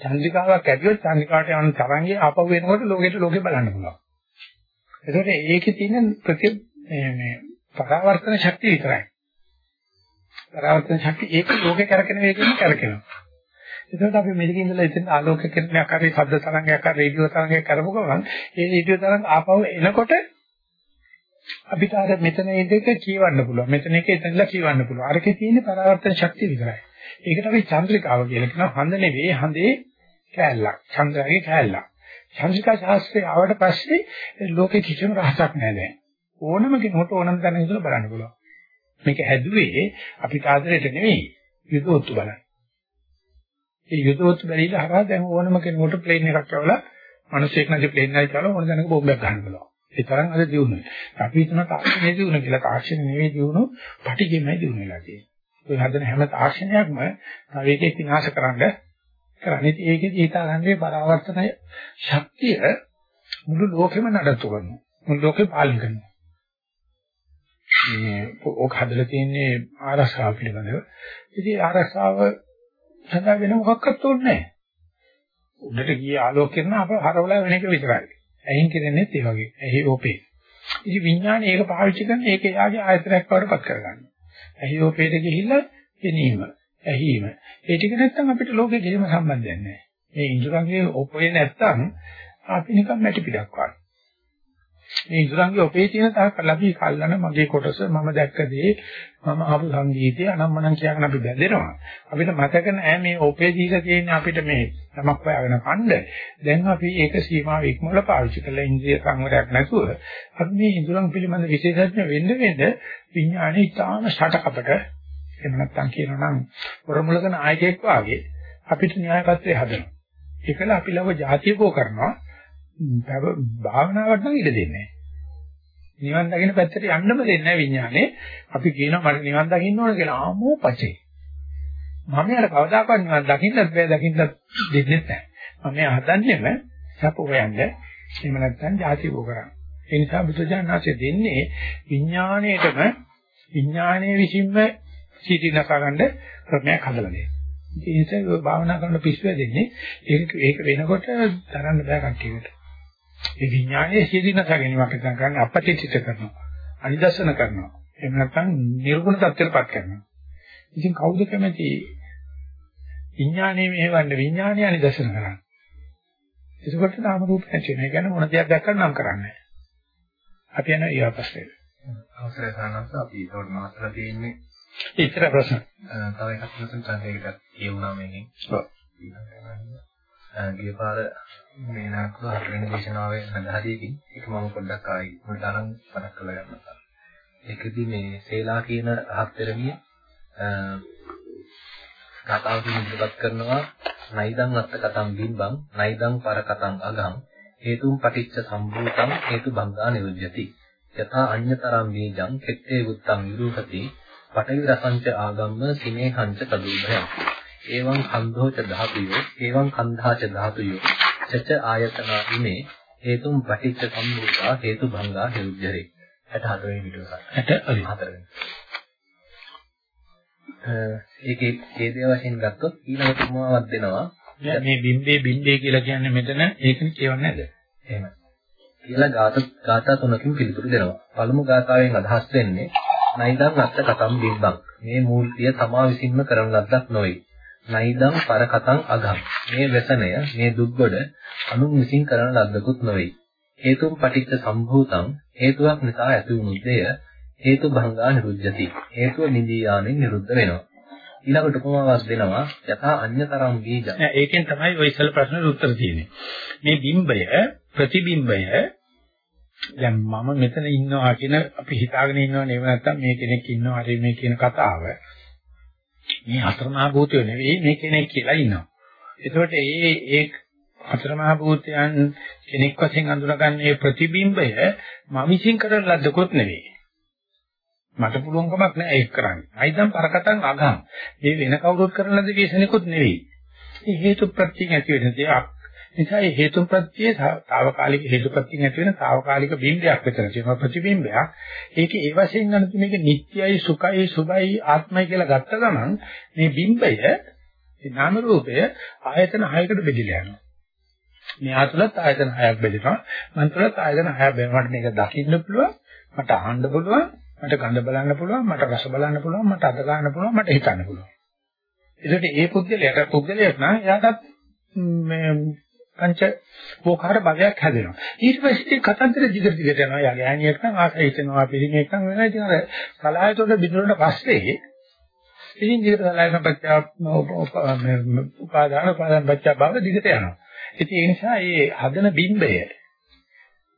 චන්ද්‍රිකාවක් ඇදුවොත් චන්ද්‍රිකාවට යන තරංගේ ආපහු වෙනකොට ලෝකෙට ලෝකේ බලන්න පුළුවන්. ඒකට ඒකේ තියෙන ප්‍රති මේ පරාවර්තන ශක්තිය විතරයි. පරාවර්තන ශක්තිය ඒක ලෝකේ කරකින වේගෙන් කරකිනවා. ඒකට අපි මෙතන ඉඳලා එතන ආලෝක කිරණයක් හරි ශබ්ද තරංගයක් හරි රේඩියෝ තරංගයක් කරපු ගමන් ඒ රේඩියෝ තරංග ආපහු එනකොට අපිට අර මෙතන ඉඳක කියවන්න පුළුවන්. මෙතන එක එතනලා කියවන්න පුළුවන්. අරකේ තියෙන පරාවර්තන ශක්තිය විතරයි. ඒකට අපි චන්ද්‍රිකාව කියලා කියනවා. හඳ නෙවෙයි හඳේ කෑල්ලක්. චන්ද්‍රයාගේ කෑල්ලක්. චන්ද්‍රිකා ශාස්ත්‍රය ආවට පස්සේ ලෝකේ කිසිම රහසක් නැහැ දැන්. ඕනම කෙනෙකුට ඕනම තැන ඉඳලා බලන්න පුළුවන්. මේක හැදුවේ අපිට ආදරයට නෙවෙයි යුදෝත්තු බලන්න. ඒ යුදෝත්තු බැරිලා හරහා දැන් ඕනම කෙනෙකුට ප්ලේන් එකක් කරලා මිනිස්සෙක් නැති ප්ලේන් එකක් කරලා ඕන දැනක බෝම්බයක් ගන්න පුළුවන්. ඒ තරම් අද දියුණුවයි. අපි හිතන තාක්ෂණයේ දියුණුව කියලා තාක්ෂණ නෙවෙයි දියුණුව පටිගෙමයි දියුණු වෙලා තියෙන්නේ. ඔය හදන හැම තාක්ෂණයක්ම තව එකෙක් විනාශ කරන්න කරන්නේ. ඒකෙදි හිතාගන්නේ පරාවර්තන ශක්තිය මුළු ලෝකෙම නඩත්තු කරනවා. මුළු ලෝකෙ පාලනය කරනවා. මේ ඔක හදලා තියෙන්නේ ආරක්ෂාව පිළිබඳව. ඉතින් ආරක්ෂාව සඳහා වෙන මොකක්වත් ඕනේ නැහැ. උඩට ගියේ ආලෝක කරන අප හරවලා වෙන එක විතරයි. ඇහෙන් කෙරෙන්නේ ඒ වගේ. ඇහි ඕපේ. ඉතින් විඥානේ ඒක පාවිච්චි කරන ඒක එයාගේ ආයතනයක් වඩපත් කරගන්නවා. ඇහි ඕපේට ගිහිල්ලා එනීම, ඇහිම. ඒ ටික නැත්තම් අපිට ලෝකෙ කිසිම සම්බන්ධයක් නැහැ. මේ ඉන්ද්‍රයන්ගේ ඕපේ නැත්තම් අපි නිකන් මැටි පිටක් වගේ. මේ ඉඳුරංගේ ඔපේ තියෙන තාක් ලැබි කල්ලාන මගේ කොටස මම දැක්ක දේ මම ආපු සංගීතය අනම්මනම් කියගෙන අපි බැඳෙනවා. අපිට මතක නැහැ මේ ඔපේ දීලා තියෙන අපිට මේ තමක් හොයාගෙන කණ්ඩ දැන් අපි ඒක සීමාව ඉක්මවල පාවිච්චි කරලා ඉන්ද්‍රිය සංවරයක් නැතුව අපි මේ ඉඳුරන් පිළිබඳ විශේෂඥ වෙන්න වෙන්න විඥානේ ඉතාම ෂටකපට එහෙම නැත්නම් කියනවා නම් පොරමුලක නායකයෙක් වාගේ අපිට න්‍යායපත්‍රය හදනවා. ඒකල අපි ළඟ જાතියකෝ කරනවා. භාවනාවට නම් ඉඩ දෙන්නේ නැහැ. නිවන් දකින්න පැත්තට යන්නම දෙන්නේ නැහැ විඥානේ. අපි කියනවා මට නිවන් දකින්න ඕන කියලා ආමෝ පචේ. මම යාර කවදාකවත් නිවන් දකින්නත් බෑ දකින්නත් දෙන්නේ නැහැ. මම හදන්නේම සප හොයන්න. එහෙම නැත්නම් ಜಾති භෝ කරන්න. ඒ නිසා බුදුජානනාංශය දෙන්නේ විඥාණයටම විඥානයේ විසින්ම සීටි නසා ගන්න ක්‍රමයක් හදලා දෙන්නේ. ඒ නිසා භාවනා කරන පිස්සුව දෙන්නේ ඒක ඒක වෙනකොට තරන්න බෑ කට්ටියට. ඒ විඥානයේ සියදිනස ගැනීමක් හිතන කරන්නේ අපටිච්චිත කරනවා. අනිදර්ශන කරනවා. එහෙම නැත්නම් නිර්ගුණ තත්ත්වයටපත් කරනවා. ඉතින් කවුද කැමති විඥානයේ මෙහෙවන්න විඥානය අනිදර්ශන කරන්න. ඒකකට නාම රූප නැති වෙන. ඒ කියන්නේ මොන දෙයක් දැක්කම නම් කරන්නේ. අපි යන ඊයපස්සේ. අවසරයි සානස් අපි ඒකට මාතර තියෙන්නේ. ඉතර ප්‍රශ්න. තව එකක් ප්‍රශ්න ඡන්දයකට කියුණා මේකෙන්. ඔව්. ගියපාර මේ නාකු හතරවෙනි දේශනාවේ අදහදීකින් ඒක මම පොඩ්ඩක් ආයි මුලට අරන් මතක් කරලා ගන්නවා. ඒකදී මේ සේලා කියන හතරමිය කතාවකින් ඉදිරිපත් කරනවා නයිදං අත්ත කතං බිම්බං නයිදං පර කතං අගං හේතුම් පටිච්ච සම්භූතං හේතු බංගා නිරුද්ධති යථා අඤ්‍යතරම් බීජං කෙත්තේ වුත්තං විරූපති පඨවි රසංච ආගම්ම සිනේහංච තදුභයං එවං කන්ධෝච ධාතුයෝ එවං කන්ධාච ධාතුයෝ චච ආයතනා ඉමේ හේතුම් පටිච්ච සම්භූතා හේතු භංගා නිරුද්ධරේ 64 වෙනි වීඩියෝ එක 64 වෙනි ඒකේ ඡේදය වශයෙන් ගත්තොත් ඊළඟ උපමාවක් දෙනවා. මේ බිම්බේ බිම්බේ කියලා කියන්නේ මෙතන ඒකනේ කියවන්නේ නැද එහෙම කියලා ගාත ගාථා තුනකින් පිළිතුරු දෙනවා. පළමු ගාථාවෙන් අදහස් වෙන්නේ නයිදං අත්ත කතම් බිම්බං. මේ මූර්තිය තමා විසින්ම කරන ලද්දක් නොවේ නයිදං පරකතං අගම් මේ වැසණය මේ දුක්ගොඩ අනුන් විසින් කරන ලද්දකුත් නොවේ. හේතුම් පටිච්ච සම්භූතං හේතුවක් නිසා ඇති වුණු දෙය හේතු භංගා නිරුද්ධති. හේතුව නිදී යාමෙන් නිරුද්ධ වෙනවා. ඊළඟට උපමාවක් දෙනවා යථා අඤ්‍යතරම් බීජ. ඒකෙන් තමයි ඔය ඉස්සල ප්‍රශ්නෙට උත්තර තියෙන්නේ. මේ බිම්බය ප්‍රතිබිම්බය දැන් මම මෙතන ඉන්නවා කියන අපි හිතාගෙන ඉන්නව නෙවෙයි නැත්තම් මේ කෙනෙක් ඉන්නවා හරි මේ කියන කතාව. මේ අතරමහා භූතයෝ නෙවෙයි මේ කෙනෙක් කියලා ඉන්නවා. එතකොට ඒ ඒ අතරමහා භූතයන් කෙනෙක් වශයෙන් අඳුනගන්න මේ ප්‍රතිබිම්බය මම විශ්ින් කරන ලද්දකොත් නෙවෙයි. මට පුළුවන් කමක් නැහැ ඒක කරන්න. අයිදම් පරකටන් අගම්. මේ වෙන කවුරුත් කරන ලද විශේෂණිකුත් නෙවෙයි. මේ හේතු ප්‍රත්‍යයෙන් ඇති වෙන දෙයක්. නිසා මේ හේතු ප්‍රත්‍යයේ తాවකාලික හේතු ප්‍රත්‍යයෙන් ඇති වෙන తాවකාලික බිම්බයක් විතර තියෙනවා ප්‍රතිබිම්බයක්. ඒක ඒ වශයෙන් ගන්න මේක නිට්ටයයි සුඛයි සුභයි ආත්මයි කියලා ගත්ත ගමන් මේ බිම්බය මේ නාම රූපය ආයතන 6කට බෙදලා යනවා. මෙහා තුලත් ආයතන 6ක් බෙදෙනවා. මන් තුලත් ආයතන 6ක් බෙදෙනවා. මට මේක දකින්න පුළුවන්, මට අහන්න පුළුවන්, මට ගඳ බලන්න පුළුවන්, මට රස බලන්න පුළුවන්, මට අද ගන්න පුළුවන්, මට හිතන්න පුළුවන්. ඒකට ඒ පුද්ගලයාට පුද්ගලයාට නම් එයාටත් මේ පංච වෝකාර භවයක් හැදෙනවා. ඊට පස්සේ කතන්දර දිගට දිගට යනවා. යා ගෑණියෙක් නම් ආසයි හිතෙනවා පිළිමයක් නම් වෙනවා. ඉතින් අර සලායතොට බිඳුනට පස්සේ ඉතින් දිගට සලායතන පච්චා උපාදාන උපාදාන පච්චා භව දිගට යනවා. ඉතින් ඒ නිසා මේ හදන බිම්බය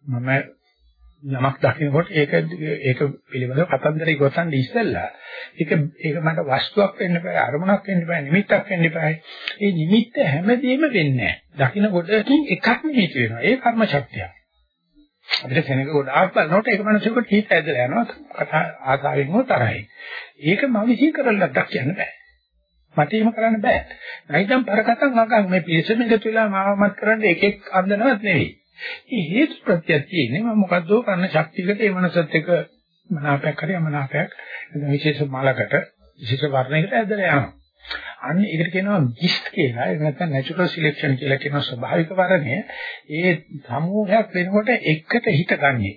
මම යමක් දකිනකොට ඒක ඒක පිළිබඳව කතන්දරේ ගොතන්න ඉස්සෙල්ලා. ඒක ඒක මට වස්තුවක් වෙන්න බෑ අරමුණක් වෙන්න බෑ නිමිත්තක් වෙන්න බෑ. ඒ නිමිත්ත හැමදේම වෙන්නේ නැහැ දකින්න කොටකින් එකක් නිමිති වෙනවා. ඒ කර්ම ශක්තිය. අපිට සෙනඟ ගොඩාක් බලනකොට ඒක මනසකට හිත ඇදලා යනවා. කතා ආසාවෙන් හෝ තරහින් ඒක මම විශ්ින් කරලා නැත්තක් කියන්න බෑ. මට එහෙම කරන්න බෑ. නැයිනම් පරකටන් අගන් මේ පිරිසම එකතු වෙලා මාවමත් කරන්න එක එක අන්දනවත් නෙවෙයි. මේ හේතු ප්‍රත්‍යය තියෙන්නේ මම මොකද්ද කරන ශක්තියකට ඒ මනසත් එක්ක මනාපයක් හරි අමනාපයක් විශේෂ මාලකට විශේෂ වර්ණයකට ඇදලා යනවා. අන්න ඒකට කියනවා ගිස්ට් කියලා. ඒක නැත්නම් natural selection කියලා කියන ස්වභාවික වර්ණය. ඒ සමූහයක් වෙනකොට එකට හිත ගන්නේ.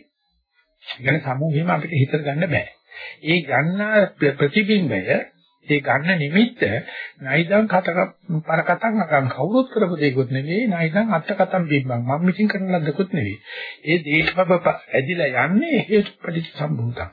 ඒ කියන්නේ සමූහෙම අපිට හිත ගන්න බෑ. ඒ ගන්න ප්‍රතිබිම්බය ඒ ගන්න නිමිත්ත නයිදං කතක පරකටන් අකන් කවුරුත් කරපු දෙයක්වත් නෙවෙයි නයිදං අත්තකතම් බිම්බං. මම මිසින් කරන ලද්දකුත් නෙවෙයි. ඒ දේශබබ ඇදිලා යන්නේ හේතු ප්‍රතිසම්භූතං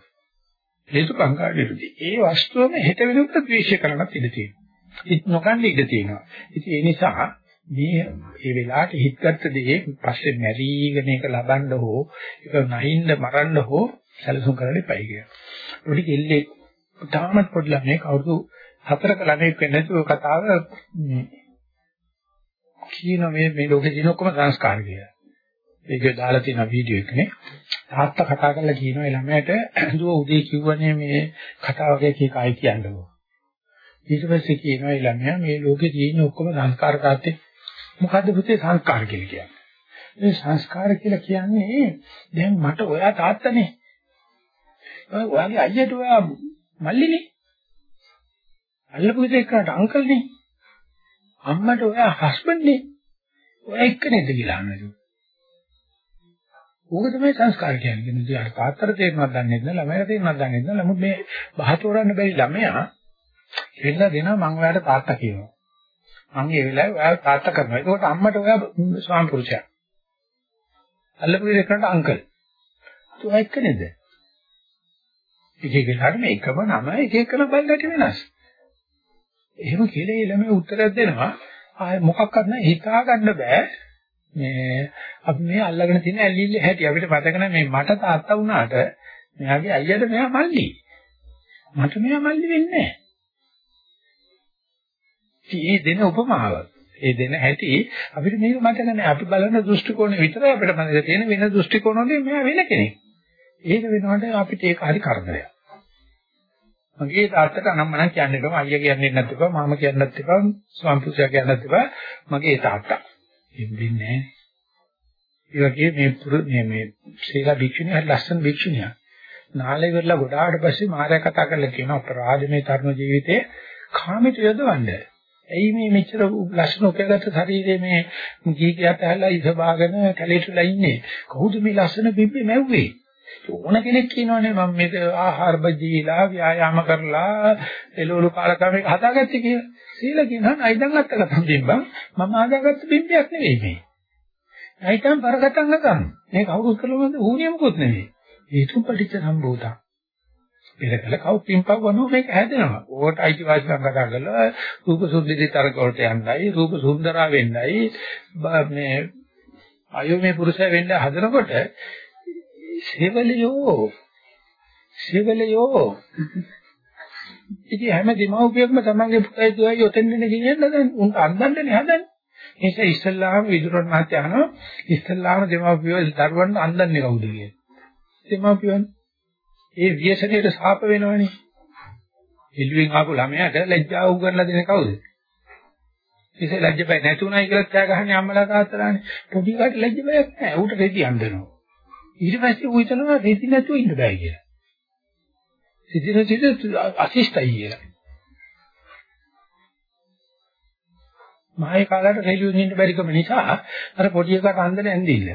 හේතු පංකාඩිරුදී ඒ වස්තුවම හිත වෙනුත් ද්වේෂ කරන්නත් ඉඩ තියෙනවා. හිත නොගන්න ඉඩ තියෙනවා. ඉතින් ඒ නිසා මේ ඒ වෙලාවට හිතගත්ත දේ පස්සේ මැරීගෙන ඒක ලබන්න හෝ ඒක නැහින්ද මරන්න හෝ සැලසුම් කරන්න එපයි කියලා. පොඩි කෙල්ලෙක් තාමත් පොඩි ළමයෙක් අවුරුදු 4ක ළමයෙක් වෙන්නත් ඔය කතාව කියන මේ මේ ලෝකේ තියෙන ඔක්කොම සංස්කාර කියලා. ඒක දාලා තියෙන වීඩියෝ එකනේ. තාත්තා කතා කරලා කියනවා ළමයාට දුව උදේ කිව්වනේ මේ කතාවක කීකයි කියන්නකෝ. ඊට පස්සේ කියනවා ළමයා මේ ලෝකේ තියෙන ඔක්කොම සංස්කාර තාත්තේ මොකද්ද පුතේ සංස්කාර කියලා කියන්නේ? මේ සංස්කාර කියලා කියන්නේ දැන් මට ඔයා තාත්තනේ. ඔයාගේ අයියට ඔයා මල්ලිනේ. අල්ලපු දෙයකට අංකල්නේ. අම්මට ඔයා හස්බන්ඩ්නේ. ඔයා එක්කනේද කියලා අහනවා. ඕක තමයි සංස්කාර කියන්නේ. ඉතින් අර තාත්තට තේරුණාක් දන්නේ නැහැ, ළමයට තේරුණාක් දන්නේ නැහැ. නමුත් මේ බහතෝරන්න බැරි ළමයා කියලා දෙනවා මං ඔයාලට තාත්තා කියනවා. මං ඒ වෙලාවේ ඔයාලා තාත්තා කරනවා. ඒකට අම්මට ඔයා ස්වාම පුරුෂයා. අල්ලපු දෙයකට අංකල්. තුවා එක්කනේද? එක එක වෙලාවට මේ එකම නම එක එකන බල්ලට වෙනස්. එහෙම කියලා ළමයි උත්තරයක් දෙනවා. ආය මොකක්වත් නැහැ හිතා ගන්න බෑ. මේ අපි මේ අල්ලගෙන තියෙන ඇල්ලිල්ල හැටි අපිට මතක නැහැ මේ මට තාත්තා වුණාට මෙයාගේ අයියට මෙයා මල්ලි. මට මෙයා මල්ලි වෙන්නේ නැහැ. ඒ දෙන උපමාව. ඒ දෙන හැටි අපිට මේක මතක නැහැ. අපි බලන දෘෂ්ටි කෝණය විතරයි අපිට මතක තියෙන වෙන දෘෂ්ටි කෝණ වලින් මෙයා වෙන කෙනෙක්. ඒක වෙනකොට අපිට ඒක හරි කරදරයක්. මගේ තාත්තට අනම්මනම් කියන්න එපා අයියා කියන්නේ නැත් එපා මාමා කියන්නත් එපා ස්වාමිපුරුෂයා කියන්නත් එපා මගේ තාත්තා. ඉන්නේ ඒ වගේ මේ මේ මේ සීලා භික්ෂුණිය හරි ලස්සන භික්ෂුණියක්. නාලේ වෙරලා ගොඩාට පස්සේ මාර්යා කතා කරලා කියන අපරාධ මේ තරුණ ජීවිතේ කාමිත යොදවන්නේ. ඇයි මේ මෙච්චර ලස්සන උපයාගත්ත ශරීරයේ මේ ගීකියත් ඇහැලා ඉසබාගෙන කැලේටලා ඉන්නේ? කවුද මේ ලස්සන බිම්බේ මැව්වේ? ඕන කෙනෙක් කියනවනේ මම මේක ආහාර බජීලා ව්‍යායාම කරලා එළවලු කාලකම මේක හදාගත්තේ කියලා. සීල කියනවා අයිදන් අත්තකටම බිම්බන් මම හදාගත්ත බිම්බයක් නෙවෙයි මේ. අයිතම් පරකටන් නගම්. මේ කවුරුත් කළොත් ඌනියමකුත් නෙවෙයි. හේතු පටිච්ච සම්භූතං. පෙරකල කවු පිම්පව වනෝ මේක හැදෙනවා. ඕකට අයිතිවාසිකම් කතා කරලා රූප සුද්ධිදී තරක වලට යන්නයි රූප සුන්දරා වෙන්නයි මේ අයෝ මේ පුරුෂය වෙන්න හදනකොට සෙවලියෝ. සෙවලියෝ. ඉතින් හැම දෙමව්පියෙක්ම තමන්ගේ පුතයි දුවයි ඔතෙන් දෙන්න ගෙනියන්න දැන් උන්ට අන්දන්නේ හදන්නේ ඒ නිසා ඉස්සල්ලාම විදුරන් මහත්තයා අහනවා ඉස්සල්ලාම දෙමව්පියෝ දරුවන්ට අන්දන්නේ කවුද කියලා? දෙමව්පියන් ඒ ව්‍යසනයේ සාප වෙනවනේ. එළුවෙන් ආපු ළමයාට ලැජ්ජාව උගන්ලා දෙන කවුද? ඉතින් ලැජ්ජ බය නැතුණයි කියලා ත්‍යා ගහන්නේ අම්මලා තාත්තලානේ. පොඩි කාට ලැජ්ජ බයක් නැහැ. ඌට රෙදි අඳිනවා. ඊට පස්සේ ඌ හිතනවා රෙදි නැතුව ඉන්න බෑ කියලා. රෙදි නැතිද අසිස්ටයි කියලා. මායේ කාලයට රෙලියුන් ඉන්න බැරිකම නිසා අර පොඩි එකට අන්දන ඇඳිල්ල.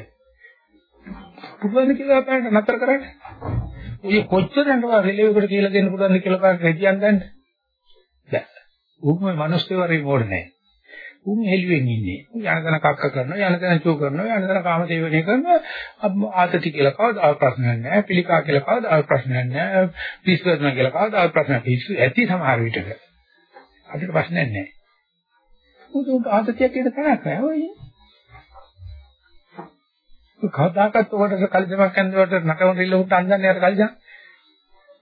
පුළුවන් කියලා අපෑට නතර කරන්න. ඔය කොච්චරද රෙලියුකට කියලා දෙන්න පුළුවන්ද කියලා බලන්න රෙදි අන්දන්න. බෑ. උගම මිනිස්සු වරේ මොඩ නැහැ. උන් හෙළුවෙන් ඉන්නේ. යනතන කක්ක කරනවා, යනතන චෝ කරනවා, යනතන කාමදේවණය කරනවා. ආතති කියලා කවදාවත් ප්‍රශ්නයක් නැහැ. පිළිකා කියලා කවදාවත් ප්‍රශ්නයක් නැහැ. පිස්සු කරනවා කියලා කවදාවත් ප්‍රශ්නයක් පිස්සු ඇති සමහර විටක. අපිට ප්‍රශ්නයක් නැහැ. උතුම් ආතතියක් කියන තැනක් නෑ ඔය. කවදාකවත් ඔකට කල්ජමක් යනකොට නටවන රිල්ලුන්ට අඳන්නේ අර කල්ජම්.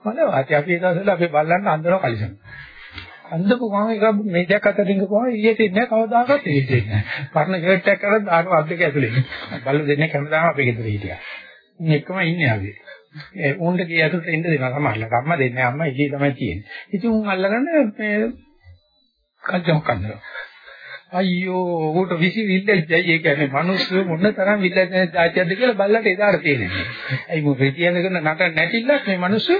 මොනවාද අපි ඒ දවස්වල අපි බල්ලන්ට අඳනවා කල්ජම්. අන්දපු ගමන් එක මේජයක් අතරින් ගිහුවම ඊයේ තින්නේ කවදාකවත් ඊයේ නැහැ. පරණ ෂර්ට් එකක් කරලා දානවා අත් දෙක ඇතුලේ. බල්ල දෙන්නේ කැමදාම අපේ ගෙදර හිටියා. මේ එකම ඉන්නේ අපි. ඒ උන්ට කී ඇතුලට ඉන්න දෙනවා සමහරවිට. අම්මා දෙන්නේ අම්මා ඉදී තමයි තියෙන්නේ. ඉතින් උන් අල්ලගෙන මේ කල්ජම් කරනවා. අයියෝ උට විසි විල්ලෙජ්ජයි ඒ කියන්නේ මිනිස්සු මොන තරම් විල්ලෙජ් જાතියක්ද කියලා බල්ලට එදාට තේරෙන්නේ. ඇයි මොකද කියනකන නට නැටිල්ලක් මේ මිනිස්සු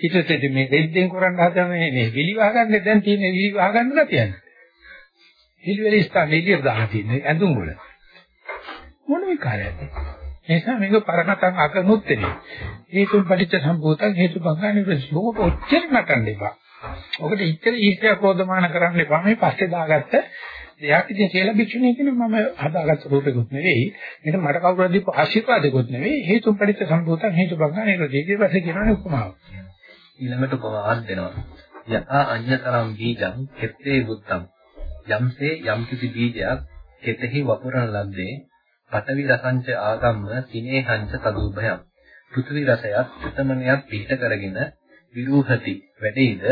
ඊට පස්සේ මේ දෙද්දෙන් කරන්න හදන මේ මේ විලි වහගන්න දැන් තියෙන විලි වහගන්න ගතියන්නේ. විලි වල ස්ථාන එළියට දාලා තියෙන ඇඳුම් වල. මොන විකාරයක්ද? නිසා මේක පරණතන් අකනුත් දෙන්නේ. හේතුන් පටිච්ච සම්භූතං හේතු බංගානි ප්‍රශ්නෝක ඔච්චර නටන්න එපා. ඔකට ඉච්ඡර ඊර්ෂ්‍යා ක්‍රෝධමාන කරන්න එපා. මේ පස්සේ දාගත්ත දෙයක් ඉතින් කියලා භික්ෂුණී කියන මම හදාගත්ත රූපෙකුත් නෙවෙයි. මේක මට කවුරුහරි දීපු ආශිර්වාදෙකුත් නෙවෙයි. හේතුන් පටිච්ච සම්භූතං හේතු බංගානි ප්‍රතිදී පස්සේ කියනවනේ උපමාව. ඊළඟට උපමාවක් දෙනවා. යථා අඤ්‍යතරම් බීජං කෙත්තේ බුත්තං යම්සේ යම්කිසි බීජයක් කෙතෙහි වපුරන ලද්දේ පඨවි රසංච ආගම්ම තිනේහංච තදුභයම් පෘථිවි රසයත් ප්‍රතමනයත් පිහිට කරගෙන විරූහති වැඩෙයිද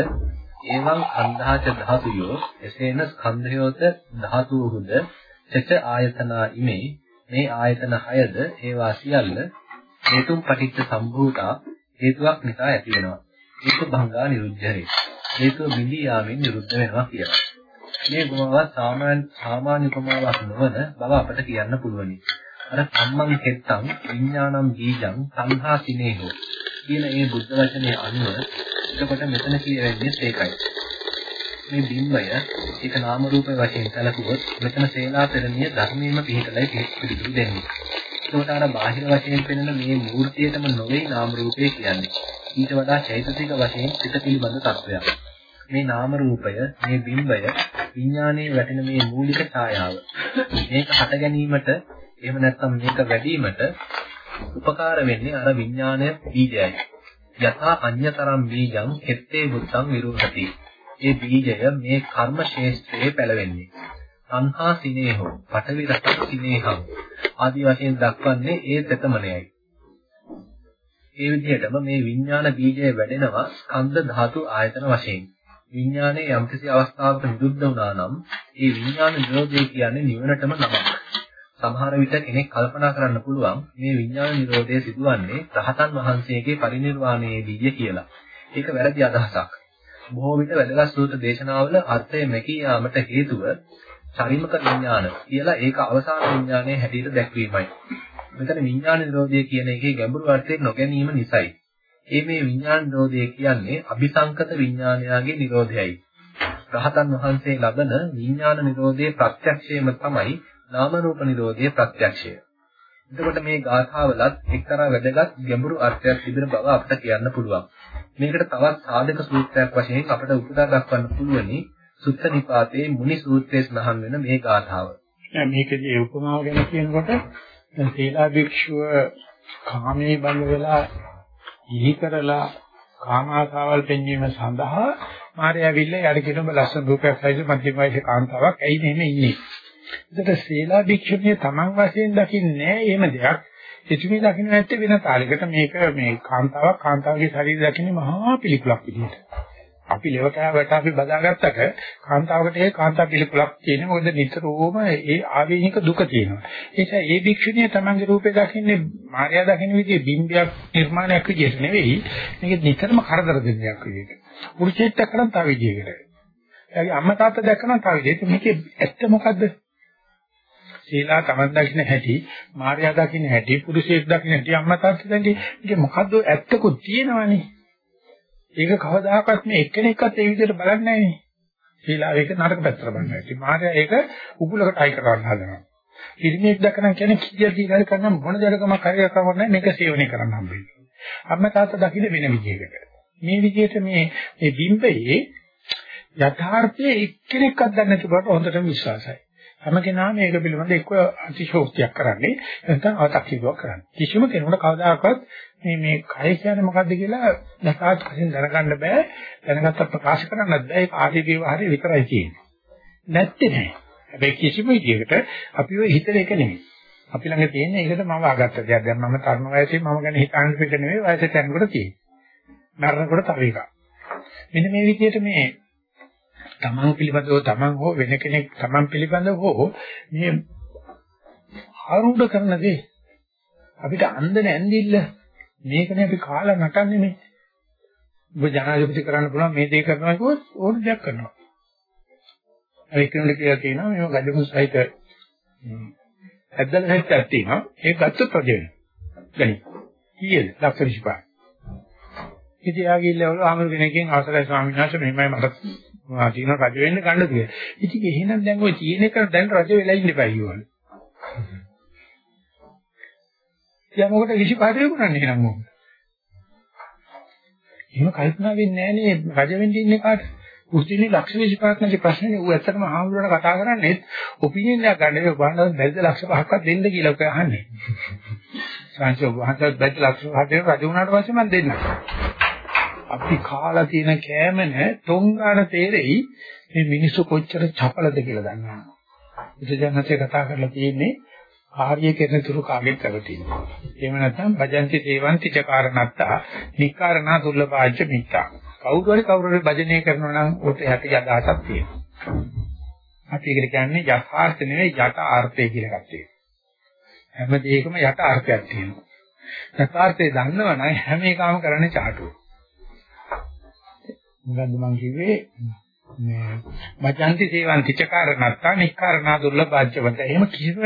එවං අන්ධාච ධාතුයෝ එසේන ස්කන්ධයෝත ධාතුහුද චච ආයතනා ඉමේ මේ ආයතන හයද? ඒවා සියල්ල හේතුම් පටිච්ච සම්භූතා හේතුවක් නිසා ඇති වෙනවා. හේතු භංගා නිරුද්ධරේ. හේතුව බිඳී යාමෙන් නිරුද්ධ වෙනවා කියලා. මේ උපමාව සාමාන්‍ය සාමාන්‍ය උපමාවක් නොවන බව අපට කියන්න පුළුවනි. අර සම්මන් කෙත්තං විඥානම් බීජං සංහා සිනේහෝ. කියන මේ බුද්ධ වචනේ අනුව එතකොට මෙතන කියවෙන්නේ ඒකයි. මේ බිම්බය ඒක නාම රූප වශයෙන් සැලකුවොත් මෙතන සේනා පෙරණිය ධර්මයෙන්ම පිළිතලයි පිළිතුරු දෙන්නේ. ඒකට අර බාහිර වශයෙන් පෙනෙන මේ මූර්තියටම නොවේ නාම රූපය කියන්නේ. ඊට වඩා චෛතසික වශයෙන් පිට පිළිබඳ තත්වයක්. මේ නාම රූපය මේ බිම්බය විඥානයේ වැටෙන මේ මූලික ඡායාව මේක හට ගැනීමට එහෙම නැත්නම් මේක වැඩිවීමට උපකාර වෙන්නේ අර විඥානය බීජයයි. යථා අඤ්‍යතරම් බීජං හෙත්තේ බුත්තං විරෝධති ඒ බීජය මේ කර්ම ශේෂ්ත්‍රයේ පැලවෙන්නේ. සංහා සිනේහෝ පඨවි රස සිනේහං ආදී වශයෙන් දක්වන්නේ ඒ තෙතමනයයි ඒ විදිහටම මේ විඥාන බීජය වැඩෙනවා ස්කන්ධ ධාතු ආයතන වශයෙන්. විඥානයේ යම්කිසි අවස්ථාවක නිරුද්ධ වුණා නම් ඒ විඥාන නිරෝධය කියන්නේ නිවනටම නමක්. සමහර විට කෙනෙක් කල්පනා කරන්න පුළුවන් මේ විඥාන නිරෝධය සිදුවන්නේ රහතන් වහන්සේගේ පරිනිර්වාණයේදීය කියලා. ඒක වැරදි අදහසක්. බොහෝ විට වැදගත් සූත්‍ර දේශනාවල අර්ථය මැකී යාමට හේතුව චරිමක විඥාන කියලා ඒක අවසාන විඥානයේ හැටියට දැක්වීමයි. මෙතන විඥාන නිරෝධය කියන එකේ ගැඹුරු අර්ථය නොගැනීම නිසායි. ඒ මේ විඥාන නිරෝධය කියන්නේ අபிසංකත විඥානයාගේ නිරෝධයයි. රහතන් වහන්සේ ලබන විඥාන නිරෝධයේ ප්‍රත්‍යක්ෂයම තමයි නාම රූප නිරෝධයේ ප්‍රත්‍යක්ෂය. එතකොට මේ ගාථාවලත් එක්තරා වැදගත් ගැඹුරු අර්ථයක් තිබෙන බව අපිට කියන්න පුළුවන්. මේකට තවත් සාධක සූත්‍රයක් වශයෙන් අපිට උපුටා දක්වන්න පුළුවනි සුත්ත නිපාතේ මුනි සූත්‍රයේ සඳහන් වෙන මේ ගාථාව. දැන් මේකදී උපමාව ගැන කියනකොට දැන් සීලා භික්ෂුව කාමයේ බඳ වෙලා ඉහි කරලා කාමාසාවල් පෙන්වීම සඳහා මාර්යා ඇවිල්ලා යාර කියන ලස්සන රූපයක් සයිස මධ්‍යම වයසේ කාන්තාවක් ඇයි මෙහෙම ඉන්නේ. ඒකට සීලා භික්ෂුණිය තමන් වශයෙන් දකින්නේ නැහැ එහෙම දෙයක්. එතුමිය දකින්න නැත්තේ වෙන තාලයකට මේක මේ කාන්තාවක් කාන්තාවගේ ශරීරය දකින්නේ මහා පිළිකුලක් විදිහට. අපි ලෙවටාවට අපි බදාගත්තට කාන්තාවකට ඒ කාන්තා පිළිකුලක් තියෙනවා. මොකද නිතරම ඒ ආවේනික දුක තියෙනවා. ඒ නිසා ඒ භික්ෂුණිය තමන්ගේ රූපේ දකින්නේ මාර්යා දකින්න විදිහේ බිම්බයක් නිර්මාණයක් විදිහට නෙවෙයි. මේක නිතරම කරදර දෙන්නයක් විදිහට. පුරුෂයෙක් දැක්කම තව විදිහකට. එයාගේ අම්මා තාත්තා දැක්කම තව විදිහකට. මේකේ ඇත්ත මොකද්ද? සීලා තමන් දකින්න හැටි, මාර්යා දකින්න හැටි, පුරුෂයෙක් දකින්න හැටි, අම්මා තාත්තා දකින්න මේක මොකද්ද ඇත්තකුත් තියෙනවනේ. ඒක කවදාකවත් මේ එක්කෙනෙක්වත් ඒ විදිහට බලන්නේ නැහැ නේ. ශීලාව ඒක නරක පැත්තට බලනවා. ඉතින් මාර්යා ඒක උගුලකට අයි කරන්න හදනවා. ඉරිමේක් දැකනම් කියන්නේ කීය දීලා කරන මොන දඩකමක් හරිය කරන්නේ මේක සේවනය කරන්න හම්බෙන්නේ. අම්මා තාත්තා දකින්න වෙන විදිහකට. මේ විදිහට මේ මේ බිම්බයේ යථාර්ථයේ එක්කෙනෙක්වත් දන්නේ නැති බවට හොඳටම විශ්වාසයි. හැම කෙනාම මේක පිළිබඳ එක්ක අතිශෝක්තියක් කරන්නේ නැත්නම් අව탁සිරුවක් කරන්නේ. කිසිම කෙනෙකුට කවදාකවත් මේ මේ කය කියන්නේ මොකද්ද කියලා දැකාත් වශයෙන් දැනගන්න බෑ. දැනගත්ත ප්‍රකාශ කරන්නත් බෑ. ඒක ආදී විවහාරය විතරයි තියෙන්නේ. නැත්තේ නෑ. හැබැයි කිසිම විදියකට අපි ඔය හිතන එක නෙමෙයි. අපි ළඟ තියෙන එකට මම ආගත්ත දෙයක්. දැන් මම තරුණ වයසේ මම ගැන හිතන්න පිට නෙමෙයි වයසට යනකොට තියෙන්නේ. මරණකොට තව එකක්. මෙන්න මේ විදිහට මේ තමන් පිළිබඳව තමන් හෝ වෙන කෙනෙක් තමන් පිළිබඳව හෝ මේ ආරූඪ කරන දේ අපිට අන්දන ඇඳිල්ල මේකනේ අපි කාලා නටන්නේ මේ. ඔබ ජනාධිපති කරන්න පුළුවන් මේ දේ කරනවා කිව්වොත් ඕන දෙයක් කරනවා. අර එක්කෙනෙක් කියලා කියනවා මේව ගජමුස් සහිත ඇද්දල සහිතක් තියෙනවා. ඒක ගත්තොත් රජ වෙනවා. ගනි. කීයද? ලක්ෂ 25. ඉතින් යා ගිහිල්ලා වල ආමරු කෙනකින් අවසරයි ස්වාමීන් වහන්සේ මෙහෙමයි මට මා දින රජ වෙන්න ගන්න කියලා. ඉතින් එහෙනම් දැන් ওই තියෙන එක දැන් රජ වෙලා ඉන්න බෑ කියවලු. යා මොකට 25 වෙකුණන්නේ එහෙනම් මොකද? එහෙම කල්පනා වෙන්නේ නැහනේ රජ වෙන්න ඉන්නේ කාට? උස්තිනේ ලක්ෂ 25ක් නැති ප්‍රශ්නේ ඌ ඇත්තටම ආහුරට කතා කරන්නේ ඔපිනියන් එකක් ගන්න ඒ බලන්න බැරිද ලක්ෂ 5ක්වත් දෙන්න කියලා ඔක අහන්නේ. සංසෝ වහන්සේත් බැරි ලක්ෂ 5ක් දෙන්න රජ වුණාට පස්සේ මම දෙන්නම්. අපි කාලා තියෙන කෑම නැ තොංගාන තේරෙයි මේ මිනිස්සු කොච්චර චපලද කියලා දන්නවා. බුදුජානකසේ කතා කරලා තියෙන්නේ ආර්ය කෙරෙන තුරු කාගෙත් රැවටිනවා. එහෙම නැත්නම් භජන්ති දේවන්ති චකාරණත්තා නික්කාරණා දුර්ලභාජ්‍ය මිත්තා. කවුරු හරි කවුරු හරි භජනය කරනවා නම් උට යටි අදහසක් තියෙනවා. අපි ඒකට කියන්නේ යථාර්ථ නෙවෙයි යට ආර්ථය කියලා එකක් තියෙනවා. හැම දෙයකම යට ආර්ථයක් තියෙනවා. යථාර්ථය දන්නවනම් හැම එකම කරන්නේ චාටුව. මොකද්ද මං කිව්වේ මේ මජන්ති සේවන්ති චකාරණත්තා නික්කාරණා දුර්ලභාජ්‍යවන්ත එහෙම කිසිම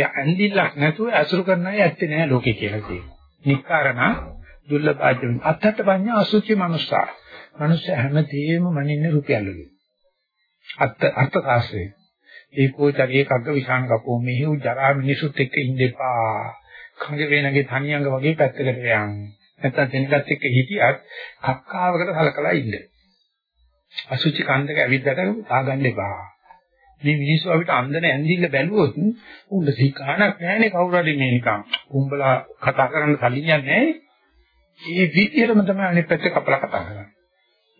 ඇඳිල්ලක් නැතුව අසුරු කරන අය ඇත්තේ නැහැ ලෝකේ කියලා කියනවා. නික්කාරණා දුර්ලභාජ්‍යවන්ත අත්තට පඤ්ඤා අසුචි මනුස්සා. මනුස්ස හැමදේම මනින්නේ රුපියල් වලින්. අත්ත අර්ථ කාශ්‍රේ. ඒකෝ චරිය කග්ග විසං කපෝ මෙහි ජරා මිනිසුත් එක්ක ඉඳපා. කංග වේනගේ තනියංග වගේ පැත්තකට යන්. නැත්තම් දෙන්නත් එක්ක හිටියත් කක්කාවකට සලකලා ඉන්න. අසුචි කන්දක ඇවිද්දට තාගන්න එපා. මේ මිනිස්සු අපිට අන්දන ඇඳිල්ල බැලුවොත් උඹ සිකාණක් නැහැනේ කවුරු හරි මේ නිකන් උඹලා කතා කරන්න කලින් යන්නේ ඒ විදිහටම තමයි අනිත් පැත්තේ කපලා කතා කරන්නේ.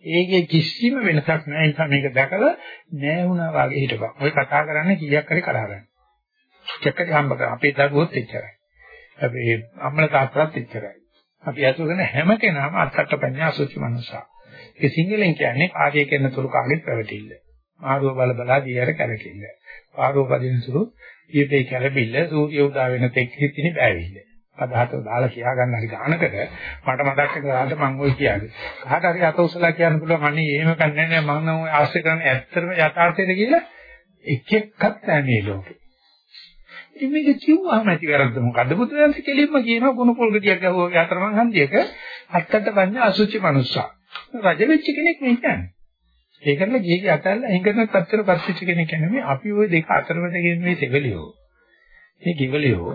ඒකේ කිසිම වෙනසක් නැහැ. ඒ නිසා මේක දැකලා නෑ වුණා වගේ හිටපන්. ඔය කතා කරන්නේ කීයක් හරි කරා ගන්න. චක්කේ හම්බ කරා. අපේ දරුවොත් එච්චරයි. අපි අම්මලා තාත්තලාත් එච්චරයි. අපි අසු කරන හැම කෙනාම අත්තට පඤ්ඤා අසුචි මනුසා. ඒ සිංහලෙන් කියන්නේ කාර්ය කරන තුරු කාගෙත් පැවතිල්ල. ආරුව බල බලා දියර කරකිල්ල. ආරුව පදින තුරු ඊටේ කැළඹිල්ල සූර්ය උදා වෙන තෙක් හිතිනි බෑවිල්ල. අදහත දාලා කියා ගන්න හරි ගානකට මට මතක් කරගන්න මම ඔය කියන්නේ. කාට හරි අත උසලා කියන්න පුළුවන් අනේ එහෙම කන්නේ නැහැ මම නම් ඔය ආශ්‍රය කරන්නේ ඇත්තටම යථාර්ථයද කියලා එක එක්කත් නැහැ මේ ලෝකේ. ඉතින් මේක කිව්වම ඇති වැරද්ද මොකද්ද? බුදුරජාණන් කෙලින්ම කියනවා කුණු පොල් ගෙඩියක් ගහුවා යතරමං හන්දියක අත්තට පඤ්ඤ අසුචි මනුස්සා. රජ වෙච්ච කෙනෙක් මේ කියන්නේ. ඒකල ගිහි අතල්ලා හිඟන තත්තර පස්සිච්ච කෙනෙක් කියන්නේ අපි ওই දෙක අතරමැද කියන මේ සෙවලියෝ. මේ කිවලියෝ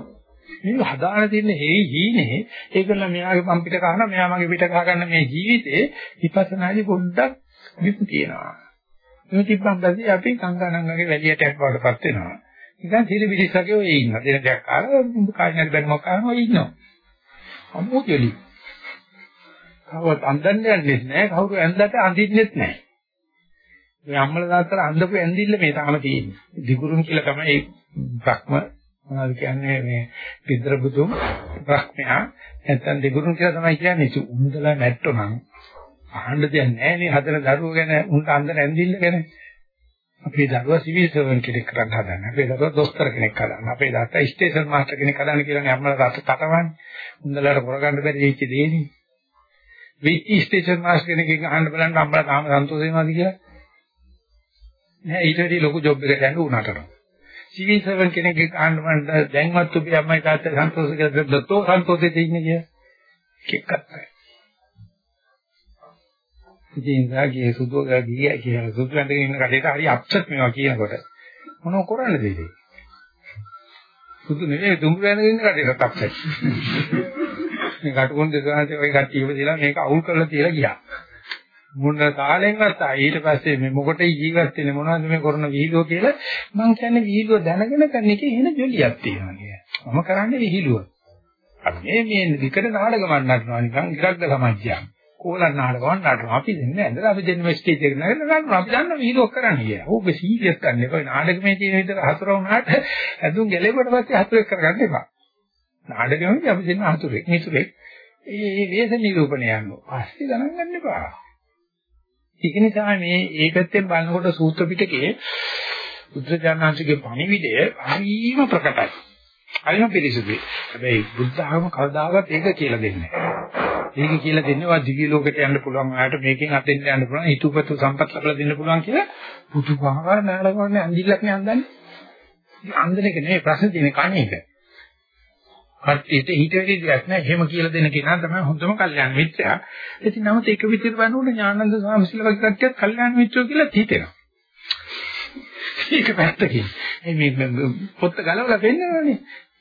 මේ හදාන තින්නේ හේ හීනේ ඒකල මෙයාගේ පම් පිට කහන මෙයා මගේ පිට කහ ගන්න මේ ජීවිතේ විපස්සනාදී පොඩ්ඩක් විපු තියෙනවා. මේ තිබ්බම් දැසි අපි සංගානංගගේ වැලියටක් වඩපත් වෙනවා. නිකන් සිරි බිරිස්සගේ ඔය ඉන්නවා. දෙන දෙයක් කාලා කායිනරි බැලුමක් කරනවා ඔය ඉන්නවා. අමුතියලි. කවවත් අඳින්න යන්නේ නැහැ. කවුරු ඇඳලා අඳින්නෙත් නැහැ. මේ අම්මලා තාත්තලා අඳපු ඇඳිල්ල මේ තාම තියෙන්නේ. දිගුරුන් කියලා තමයි බ්‍රහ්ම මොනවද කියන්නේ මේ පිටර බුදුන් බ්‍රහ්මයා නැත්තම් දිගුරුන් කියලා තමයි කියන්නේ. උන්දලා නැට්ටෝ නම් අහන්න දෙයක් නැහැ නේ හදන දරුවෝ ගැන උන්ට අඳන ඇඳිල්ල ගැන. අපේ දරුවා සිවිල් සර්වන් කෙනෙක් කරන්න හදන්නේ. අපේ දරුවා දොස්තර කෙනෙක් හදන්න. අපේ තාත්තා ස්ටේෂන් මාස්ටර් කෙනෙක් හදන්න කියලානේ අම්මලා තාත්තා තටවන්නේ. උන්දලාට කරගන්න බැරි වෙච්ච දෙයනේ. විචි ස්ටේෂන් මාස්ටර් කෙනෙක්ගෙන් අහන්න බලන්න අම්මලා තාම සන්තෝෂ වෙනවද කියලා? නෑ ඊට වැඩි ලොකු ජොබ් එකකට යන්න උනාට. සිවිල් සර්වන් කෙනෙක්ගෙන් අහන්න බලන්න දැන්වත් ඔබේ අම්මයි තාත්තයි සන්තෝෂ කියලා දත්තෝ සන්තෝෂෙට ඉන්නේ කියලා. කෙක්කත් නැහැ. ඉතින් රාගයේ සුදු ගිය කියන සුදු ඇඳගෙන ඉන්න කඩේට හරි අප්සෙට් මේවා කියනකොට මොනව කරන්නද ඉතින්? සුදු නෙවෙයි දුඹුරු ඇඳගෙන ඉන්න කඩේට අප්සෙට් මේ කටුකොන් දෙකකට ওই කට්ටිය ඉවදලා මේක අවුල් කරලා තියලා ගියා. මොන කාලෙන්වත් ආ ඊට පස්සේ මේ මොකටද ජීවත් වෙන්නේ මොනවද මේ කරන විහිළුව කියලා මං කියන්නේ විහිළුව දැනගෙන කරන එකේ එහෙන ජොලියක් තියෙනවා කියලා. මම කරන්නේ විහිළුව. අපි මේ මේ විකට නාටකමක් නටනවා නිකන් ඉරක්ද සමජ්ජයක් කෝලන් නාටකම් නටනවා. අපි දෙන්නේ නැහැ. අපි දෙන්නේ ස්ටේජ් එකට නගලා අපි දන්නවා විහිළුවක් කරන්න කියලා. ඕක සීරියස් ගන්න එපා. නාටකමේ තියෙන විදිහට හතර වුණාට ඇතුන් ගැලෙවට පස්සේ හතරෙක් කරගන්න එපා. නාටකමේදී අපි දෙන්න හතරෙක්. මිතුරෙක්. ඒ වේස නිරූපණය යනවා. පස්සේ ගණන් ගන්න එපා. ඒක නිසා මේ ඒ පැත්තෙන් බලනකොට සූත්‍ර පිටකේ බුද්ධජානනාංශගේ පණිවිඩය හරිම ප්‍රකටයි. හරිම පිළිසුදුයි. හැබැයි බුද්ධ ආගම කවදාවත් ඒක කියලා දෙන්නේ නැහැ. ඒක කියලා දෙන්නේ වා දිව්‍ය ලෝකෙට යන්න පුළුවන් ආයට මේකෙන් අතෙන් යන්න පුළුවන් ඊටුපතු සම්පත් ලබලා දෙන්න පුළුවන් කියලා පුදුමාකාර නාඩගමනේ අඳිල්ලක් නේ අඳන්නේ. ඉතින් අඳින එක නෙවෙයි ප්‍රශ්නේ තියෙන්නේ කණ එක. කට්ටියට ඊට වැඩි දෙයක් නෑ. එහෙම කියලා දෙන කෙනා තමයි හොඳම කල්යාණ මිත්‍රයා. ඉතින් නමුත් ඒක විදිහට බලනකොට ඥානන්ද සාමසිල වගේ කට්ටියත් කල්යාණ මිත්‍රයෝ කියලා හිතෙනවා. ඒක පැත්තකින්. මේ පොත්ත ගලවලා පෙන්නනවනේ.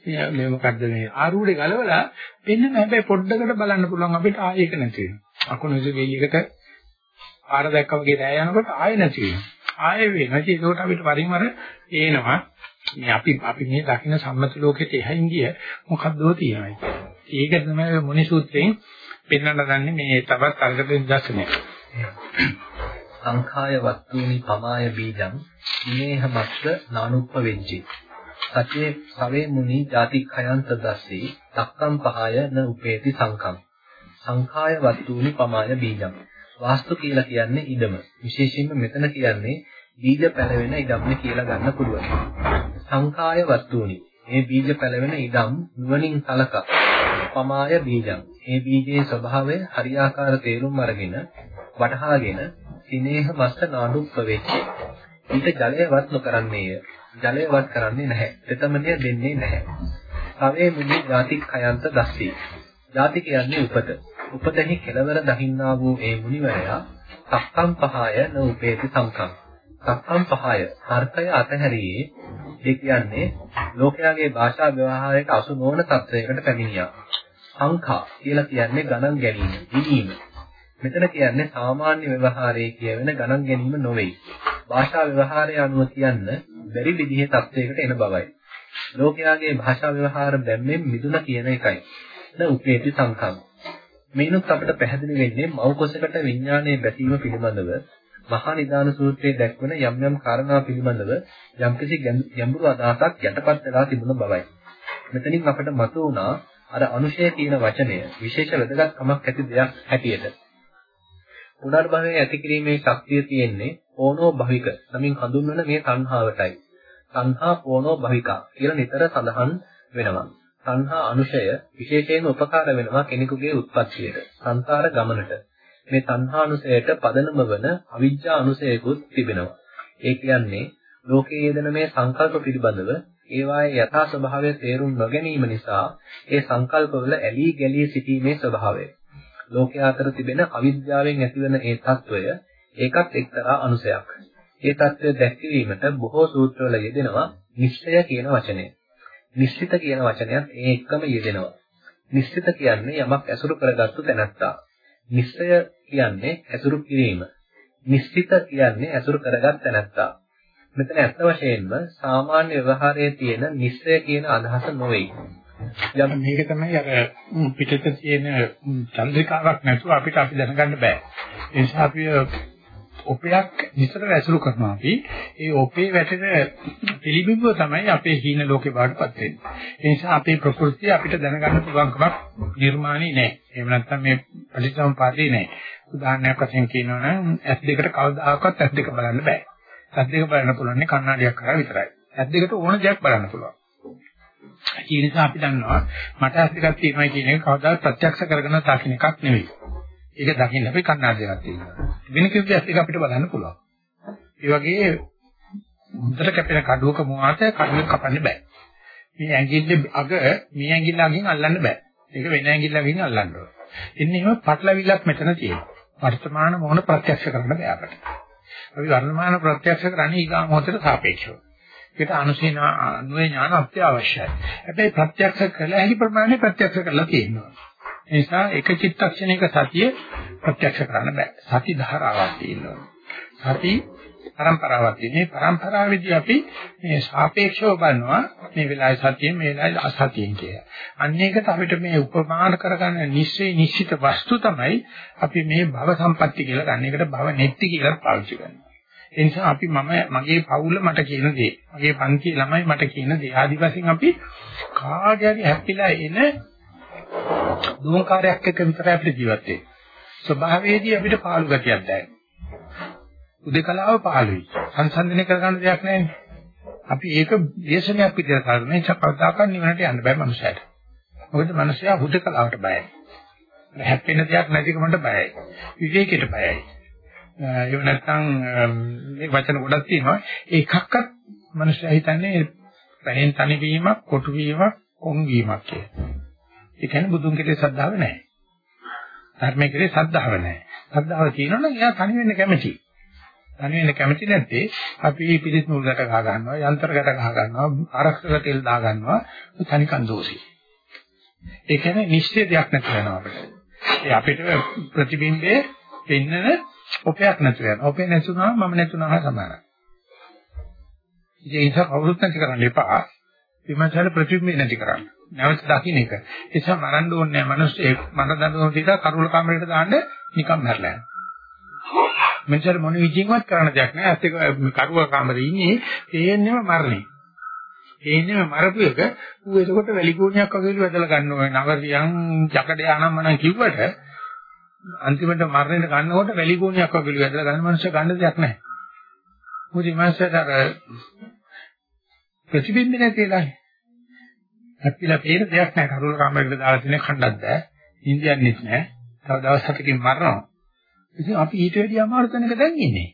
මේ මොකද්ද මේ ආරූಢේ ගලවලා පෙන්නන හැබැයි පොඩ්ඩකට බලන්න පුළුවන් අපිට ආයෙ ඒක නැති වෙනවා. අකුණු ඉසෙවියකට ආර දැක්කම ගේ රෑ යනකොට ආයෙ නැති වෙනවා. ආයෙ වෙනවා. ඒකට අපිට වරින් වර එනවා. මේ අපි අපි මේ දකින්න සම්මත ලෝකෙට එහින් ගිය මොකද්දෝ තියෙනවා. ඒක තමයි මොනි සූත්‍රයෙන් පෙන්වන්න ගන්නේ මේ තවත් අල්ගත නිදර්ශනය. සංඛාය වස්තුනි පමාය බීජං ඉනේහ මස්ස නානුප්පවෙච්චි. සචේ සවේ මුනි ಜಾති khයන්ත දස්සී තක්කම් පහය න උපේති සංකම්. සංඛාය වස්තුනි පමාය බීජං. වාස්තු කියලා කියන්නේ ඉදම. විශේෂයෙන්ම මෙතන කියන්නේ බීජ පැලවෙන ඉඩම්නේ කියලා ගන්න පුළුවන්. සංඛාය වස්තුනි. මේ බීජ පැලවෙන ඉඩම් නුවණින් කලක. පමාය බීජං. මේ බීජයේ ස්වභාවය හරියාකාර තේරුම් අරගෙන වටහාගෙන සිනේහ මස්ත නාඩුප්ප වෙච්ච. ඊට ජලයවත් නොකරන්නේය. ජලයවත් කරන්නේ නැහැ. තෙතමනිය දෙන්නේ නැහැ. සවේ මුනි ಜಾති khයන්ත දස්සී. ಜಾති කියන්නේ උපත. උපතෙහි කෙලවර දහින්නා වූ ඒ මුනිවරයා සක්කම් පහය න උපේති සංකම්. සක්කම් පහය අර්ථය අතහැරියේ ඒ කියන්නේ ලෝකයාගේ භාෂා ව්‍යවහාරයට අසු නොවන තත්වයකට පැමිණියා. සංඛා කියලා කියන්නේ ගණන් ගැනීම, දිනීම. මෙතන කියන්නේ සාමාන්‍ය ව්‍යවහාරයේ කියවෙන ගණන් ගැනීම නොවේ. භාෂා ව්‍යවහාරය අනුව කියන්න බැරි විදිහේ තත්වයකට එන බවයි. ලෝකයාගේ භාෂා ව්‍යවහාර බැම්මෙන් මිදුණ කියන එකයි. න උපේති සංඛම්. මේනොත් අපිට පැහැදිලි වෙන්නේ මෞකසකට විඥානයේ බැසීම පිළිබඳව මහා නිදාන සූත්‍රයේ දැක්වන යම් යම් කාරණා පිළිබඳව යම්කිසි ගැඹුරු අදහසක් යටපත් වෙලා තිබුණ බවයි. මෙතනින් අපිට මතු වුණා අර අනුශය කියන වචනය විශේෂ වැදගත්කමක් ඇති දෙයක් හැටියට. පුනර්භවයේ ඇති කිරීමේ ශක්තිය තියෙන්නේ ඕනෝ භවික නමින් හඳුන්වන මේ තණ්හාවටයි. තණ්හා ඕනෝ භවිකා කියලා නිතර සඳහන් වෙනවා. තණ්හා අනුශය විශේෂයෙන් උපකාර වෙනවා කෙනෙකුගේ උත්පත්තියට, සංසාර ගමනට. මේ තණ්හානුසයට පදනම වන අවිජ්ජා අනුසයකුත් තිබෙනවා. ඒ කියන්නේ ලෝකයේ යෙදෙන මේ සංකල්ප පිළිබඳව ඒවායේ යථා ස්වභාවය තේරුම් නොගැනීම නිසා ඒ සංකල්පවල ඇලී ගැලී සිටීමේ ස්වභාවය. ලෝකයා අතර තිබෙන අවිද්‍යාවෙන් ඇතිවන ඒ తত্ত্বය ඒකත් එක්තරා අනුසයක්. ඒ தত্ত্বය දැක්වීමට බොහෝ සූත්‍රවල යෙදෙනවා නිශ්චය කියන වචනය. නිශ්චිත කියන වචනයත් ඒ එක්කම යෙදෙනවා. නිශ්චිත කියන්නේ යමක් ඇසුරු කරගත්තු තැනත්තා. නිශ්චය කියන්නේ ඇසුරු කිරීම. නිශ්චිත කියන්නේ ඇසුරු කරගත් තැනත්තා. මෙතන ඇත්ත වශයෙන්ම සාමාන්‍ය ව්‍යවහාරයේ තියෙන නිශ්චය කියන අදහස නොවේ. යම් මේක තමයි අර පිටත තියෙන චන්ද්‍රිකාවක් නැතුව අපිට අපි දැනගන්න බෑ. ඒ නිසා අපි ඔපයක් විතර ඇසුරු කරනවා අපි. ඒ ඔපේ වැටෙන පිළිබිඹුව තමයි අපේ හීන ලෝකේ බාටපත් වෙන්නේ. ඒ නිසා අපේ ප්‍රകൃතිය අපිට දැනගන්න පුළුවන්කමක් නිර්මාණي නැහැ. එහෙම නැත්නම් මේ පරිසම්පාදේ නැහැ. උදාහරණයක් වශයෙන් කියනවා නම් ඇස් දෙකට කවදාකවත් ඇස් දෙක බලන්න බෑ. ඇස් දෙක බලන්න පුළුවන් කණ්ණාඩියක් කරා විතරයි. ඇස් දෙකට ඕන දෙයක් බලන්න පුළුවන්. ඒ නිසා අපි දන්නවා මට ඇස් දෙකක් තියෙනවා කියන එක කවදාවත් ප්‍රත්‍යක්ෂ කරගෙන දකින්න එකක් නෙවෙයි. ඒක දකින්න අපි කණ්ණාඩියක් තියෙනවා. වෙන කිසි ඇස් දෙක අපිට බලන්න පුළුවන්. ඒ වගේ හොඳට කැපෙන කඩුවක මුවාත කඩුවෙන් කපන්න බෑ. මේ ඇඟිල්ල අග මේ ඇඟිල්ල අගින් අල්ලන්න බෑ. ඒක වෙන ඇඟිල්ල අගින් අල්ලන්න ඕන. එන්නේ එහෙම පටලවිල්ලක් මෙතන තියෙනවා. වර්තමාන මොහොන ප්‍රත්‍යක්ෂ කරන්න බෑ අපිට. අපි වර්තමාන ප්‍රත්‍යක්ෂ කරන්නේ ඊගා මොහොතට සාපේක්ෂව. ඒකට අනුසීන අනුවේ ඥාන අත්‍යවශ්‍යයි. හැබැයි ප්‍රත්‍යක්ෂ කළ හැකි ප්‍රමාණය ප්‍රත්‍යක්ෂ කරලා තියෙනවා. ඒ නිසා එක චිත්තක්ෂණයක සතිය ප්‍රත්‍යක්ෂ කරන්න බෑ. සති ධාරාවක් තියෙනවා. සති පරම්පරාවක් තියෙන. මේ පරම්පරාවේදී අපි මේ සාපේක්ෂව බලනවා මේ වෙලාවේ සතිය මේ වෙලාවේ අසතියෙන් කියලා. අන්න ඒකට අපිට මේ උපමාන කරගන්න නිශ්චය නිශ්චිත වස්තු තමයි අපි මේ භව සම්පatti කියලා ගන්න. ඒකට භව නෙත්ති කියලා පාවිච්චි කරනවා. ඒ නිසා අපි මම මගේ පවුල මට කියන දේ, මගේ පන්ති ළමයි මට කියන දේ ආදි වශයෙන් අපි කාගේ හරි හැපිලා එන දුමකාරයක් එක්ක විතරයි අපිට ජීවත් වෙන්නේ. ස්වභාවයේදී අපිට පාළු ගතියක් දැනෙනවා. උදේකලාව පාළුයි. සංසන්දනය කරගන්න දෙයක් නැහැ. අපි ඒක දේශනයක් විදිහට කරගෙන ඒක කවදාකවත් නිවනට යන්න බෑ මනුස්සයට. මොකද මනුස්සයා හුදකලාවට බයයි. හැප්පෙන දෙයක් නැතිකමට බයයි. විවේකයට බයයි. ඒ නැත්තම් මේ වචන ගොඩක් තියෙනවා. ඒකක්වත් මනුස්සයා හිතන්නේ පැයෙන් තනිවීමක්, කොටු වීමක්, කොන් වීමක් කියන්නේ. ඒ කියන්නේ බුදුන් කෙරේ ශ්‍රද්ධාව නැහැ. ධර්මයේ කෙරේ ශ්‍රද්ධාව නැහැ. ශ්‍රද්ධාව තියෙනවනම් එයා තනි වෙන්න කැමතියි. තනි වෙන්න කැමති නැත්තේ අපි පිළිත් නූල් ගැට ගහ ගන්නවා, යන්ත්‍ර ගැට ගහ ගන්නවා, ආරක්ෂක තෙල් දා ගන්නවා, තනිකන් දෝෂي. ඒ කියන්නේ නිශ්චය දෙයක් නැති වෙනවා අපිට. ඒ අපිට ප්‍රතිබිම්බයේ පෙන්නන ඔපයක් නැති වෙනවා. ඔපේ නැතුනම මම නැතුනහම සමානයි. ඒ නිසා කවුරුත් නැති කරන්න එපා. විමර්ශන ප්‍රතිබිම්බේ නැති කරන්න. නැවත දකින්න එක. ඒ නිසා මරන්න ඕනේ නැහැ. මිනිස්සු ඒ මන දඬුවම් ටික කරුල කාමරයට දාන්න නිකන් මැරලා යනවා. මෙච්චර මොන විදියෙන්වත් කරන්න දෙයක් නැහැ. ඇත්ත කරුව කාමරේ ඉන්නේ තේන්නේම මරණේ. තේන්නේම මරපු එක ඌ එතකොට වැලි ගෝණියක් වගේ වැදලා ගන්න ඕනේ. නවරියන් ජකඩ යනම්මනම් කිව්වට අන්තිමට මරණයට ගන්නකොට වැලි ගෝණියක් වගේ වැදලා ගන්න මනුස්සය ගන්න දෙයක් නැහැ. මොකද මේ මනුස්සයාට අර ප්‍රතිබිම්බ නැතිලානේ. අපිලා පේන දෙයක් නැහැ. කරුල කාමරේට දාලා තියෙන khණ්ඩක් දැ. ඉන්දියන්නෙත් නැහැ. තව දවස් හතකින් මරනවා. ඉතින් අපි ඊට වැඩි අමාරු තැනක දැන් ඉන්නේ.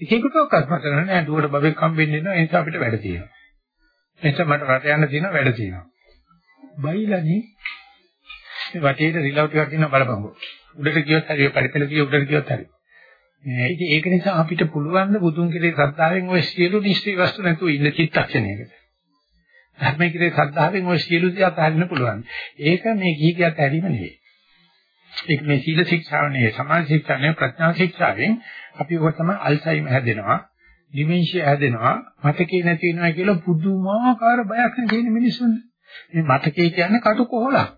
එකෙකුට ඔක්කත් මතක නැහැ. දුවට බබෙක් හම්බෙන්නේ නැහැ. ඒ නිසා අපිට වැඩ තියෙනවා. එතකොට මට රට යන්න තියෙනවා වැඩ තියෙනවා. බයිලානේ මේ වටේට රිලව් ටිකක් ඉන්න බලපංගෝ. උඩට ගියොත් හරි පරිපල ගිය උඩට ගියොත් හරි. ඉතින් ඒක නිසා අපිට පුළුවන් ද බුදුන් කෙරේ ශ්‍රද්ධාවෙන් ඔය සියලු නිශ්චය වස්තු නැතුව ඉන්න චිත්තක්ෂණයකට. ධර්මයේ කෙරේ ශ්‍රද්ධාවෙන් ඔය සියලු දේ අතහරින්න පුළුවන්. ඒක මේ ගීකියත් ඇරීම නෙවෙයි. ඒක මේ සීල ශික්ෂාව නෙවෙයි සමාධි ශික්ෂා නෙවෙයි ප්‍රඥා ශික්ෂාවෙන් අපි ඔක තමයි අල්සයිමර් හැදෙනවා ඩිමෙන්ෂියා හැදෙනවා මතකේ නැති වෙනවා කියලා පුදුමාකාර බයක් තියෙන මිනිස්සුන් මේ මතකේ කියන්නේ කටු කොහලක්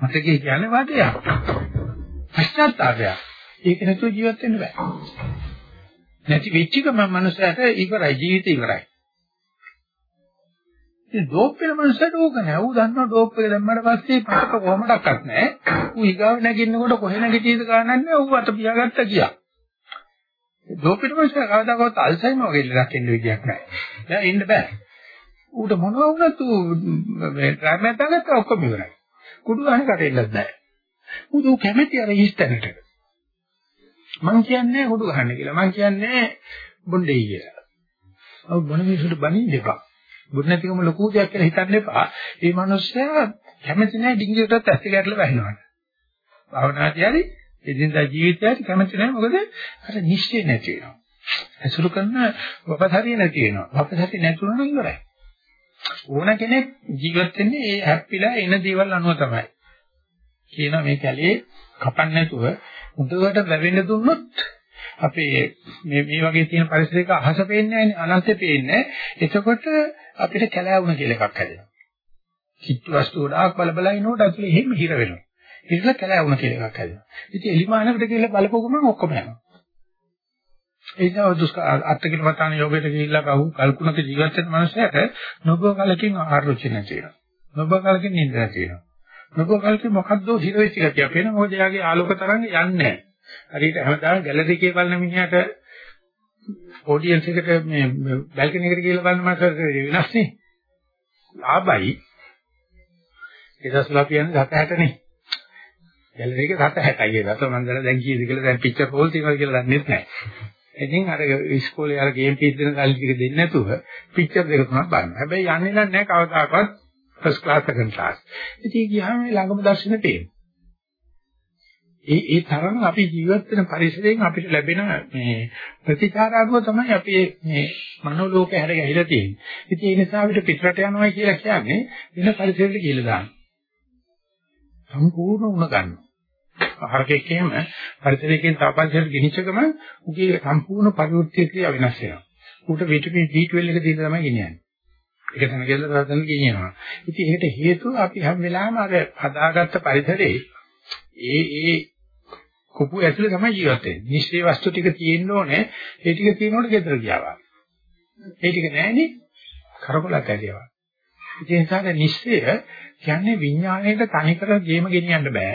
මතකේ කියන්නේ වදයක් පශ්චාත්තාපයක් ඒක නැතුව ජීවත් වෙන්න බෑ නැති වෙච්ච එක මම මනුස්සයට ඉවරයි ජීවිතේ ඉවරයි ඉතින් ඩෝප් වෙන මනුස්සයට ඕක නෑ. ඌ දන්නවා ඩෝප් එක දැම්මට පස්සේ පටක කොහොමඩක්වත් නෑ. ඌ ඊගාව නැගින්නකොට කොහෙ නැගිටියද ගානක් නෑ. ඌ අත පියාගත්තා කියා. ඩෝප් වෙන මනුස්සයා කවදාකවත් අල්සයිමර් වගේ ඉලක්ක ඉන්න විදියක් නෑ. දැන් ඉන්න බෑ. ඌට මොනවා වුණත් ඌ මේ ට්‍රැමෙන් දාගත්ත ඔක්කොම ඉවරයි. කුඩු ගන්න කටෙල්ලක් නෑ. ඌ කැමැති අර හිස්තැනට. මං කියන්නේ කුඩු ගන්න කියලා. මං කියන්නේ බොණ්ඩේ කියලා. ඔව් බොන මිනිසුන්ට බනින්න එපා. බුදු නැතිකම ලොකු දෙයක් කියලා හිතන්න එපා. මේ මිනිස්සයා කැමති නැහැ ඩිංගියටත් ඇස් දෙක ඇරලා වැහෙනවා. භවනාදී හරි එදිනදා ජීවිතයට කැමති නැහැ මොකද අර නිශ්චය නැති වෙනවා. ඇසුරු කරන වපසරිය නැති වෙනවා. වපසරිය නැතුනම ඉවරයි. ඕන කෙනෙක් ජීවත් වෙන්නේ ඒ හැප්පිලා එන දේවල් අනුව තමයි. කියන මේ කැලේ කපන්න නැතුව හොඳට වැවෙන්න දුන්නොත් අපේ මේ මේ වගේ තියෙන පරිසරයක අහස පේන්නේ නැහැ අනන්තය පේන්නේ. එතකොට අපිට කැලෑවුණ කියලා එකක් හැදෙනවා. කිච්ච වස්තු ගොඩාක් බල බල ඉනකොට ඇතුලේ එහෙම හිර වෙනවා. ඉතින් කැලෑවුණ කියලා එකක් හැදෙනවා. ඉතින් එලිමානකට කියලා බලපුවම ඔක්කොම යනවා. ඒ නිසා දුෂ්ක අත්කින වතාන යෝගයට ගිහිල්ලා කවු කල්කුණක ජීවත් වෙන මනුස්සයට නොබ කලකින් ආහාර රුචි නැති වෙනවා. නොබ කලකින් නිින්ද නැති වෙනවා. නොබ කලකින් මොකද්ද හිර වෙච්ච ගතියක් වෙනවා. මොකද එයාගේ ආලෝක තරංග යන්නේ නැහැ. හරියට හැමදාම ගැලරි එකේ බලන මිනිහට ඔඩියන්ස් එකට මේ බැල්කනි එකට කියලා බලන මාසෙ වෙනස් නේ. ලාභයි. ඒදස්ලා කියන්නේ 60 නේ. ගැලරි එක 60යි ඒක. අත මම දැන් කීයද කියලා දැන් පික්චර් හෝල් තියෙනවා කියලා දන්නේ නැහැ. ඉතින් අර ඉස්කෝලේ අර ගේම් පීස් දෙන කල්ලි ටික දෙන්නේ නැතුව පික්චර් දෙක තුනක් බලන්න. හැබැයි යන්නේ නැහැ කවදාකවත් ෆස්ට් ක්ලාස් සෙකන්ඩ් ක්ලාස්. ඉතින් ගියාම ළඟම දර්ශන පේනවා. ඒ ඒ තරම් අපි ජීවත් වෙන පරිසරයෙන් අපිට ලැබෙන මේ ප්‍රතිචාර අනුව තමයි අපි මේ මනෝලෝකේ හැර ගැහිලා තියෙන්නේ. ඉතින් ඒ නිසා අපිට පිටරට යනවා කියලා කියන්නේ වෙන පරිසරයකට ගිහිල්ලා දාන්න. සම්පූර්ණ උණ ගන්නවා. හරකෙක් එහෙම පරිසරයකින් තාපන්සයට ගෙනිච්චකම උගේ සම්පූර්ණ පරිවෘත්ති ක්‍රියා වෙනස් වෙනවා. උට විටමින් B12 එක දීලා තමයි ගෙනියන්නේ. ඒක තමයි කියලා තවතන ගෙනියනවා. ඉතින් ඒකට හේතුව අපි හැම වෙලාවෙම අර හදාගත්ත පරිසරයේ ඒ ඒ කුපු ඇතුලේ තමයි ජීවත් වෙන්නේ. නිශ්චය වස්තු ටික තියෙන්න ඕනේ. ඒ ටික තියෙනකොට ගෙදර ගියාවා. ඒ ටික නැහැනේ කරකොලක් ඇරියවා. ඒ නිසා නිශ්චය කියන්නේ විඥාණයට තනිකර ගේම ගෙනියන්න බෑ.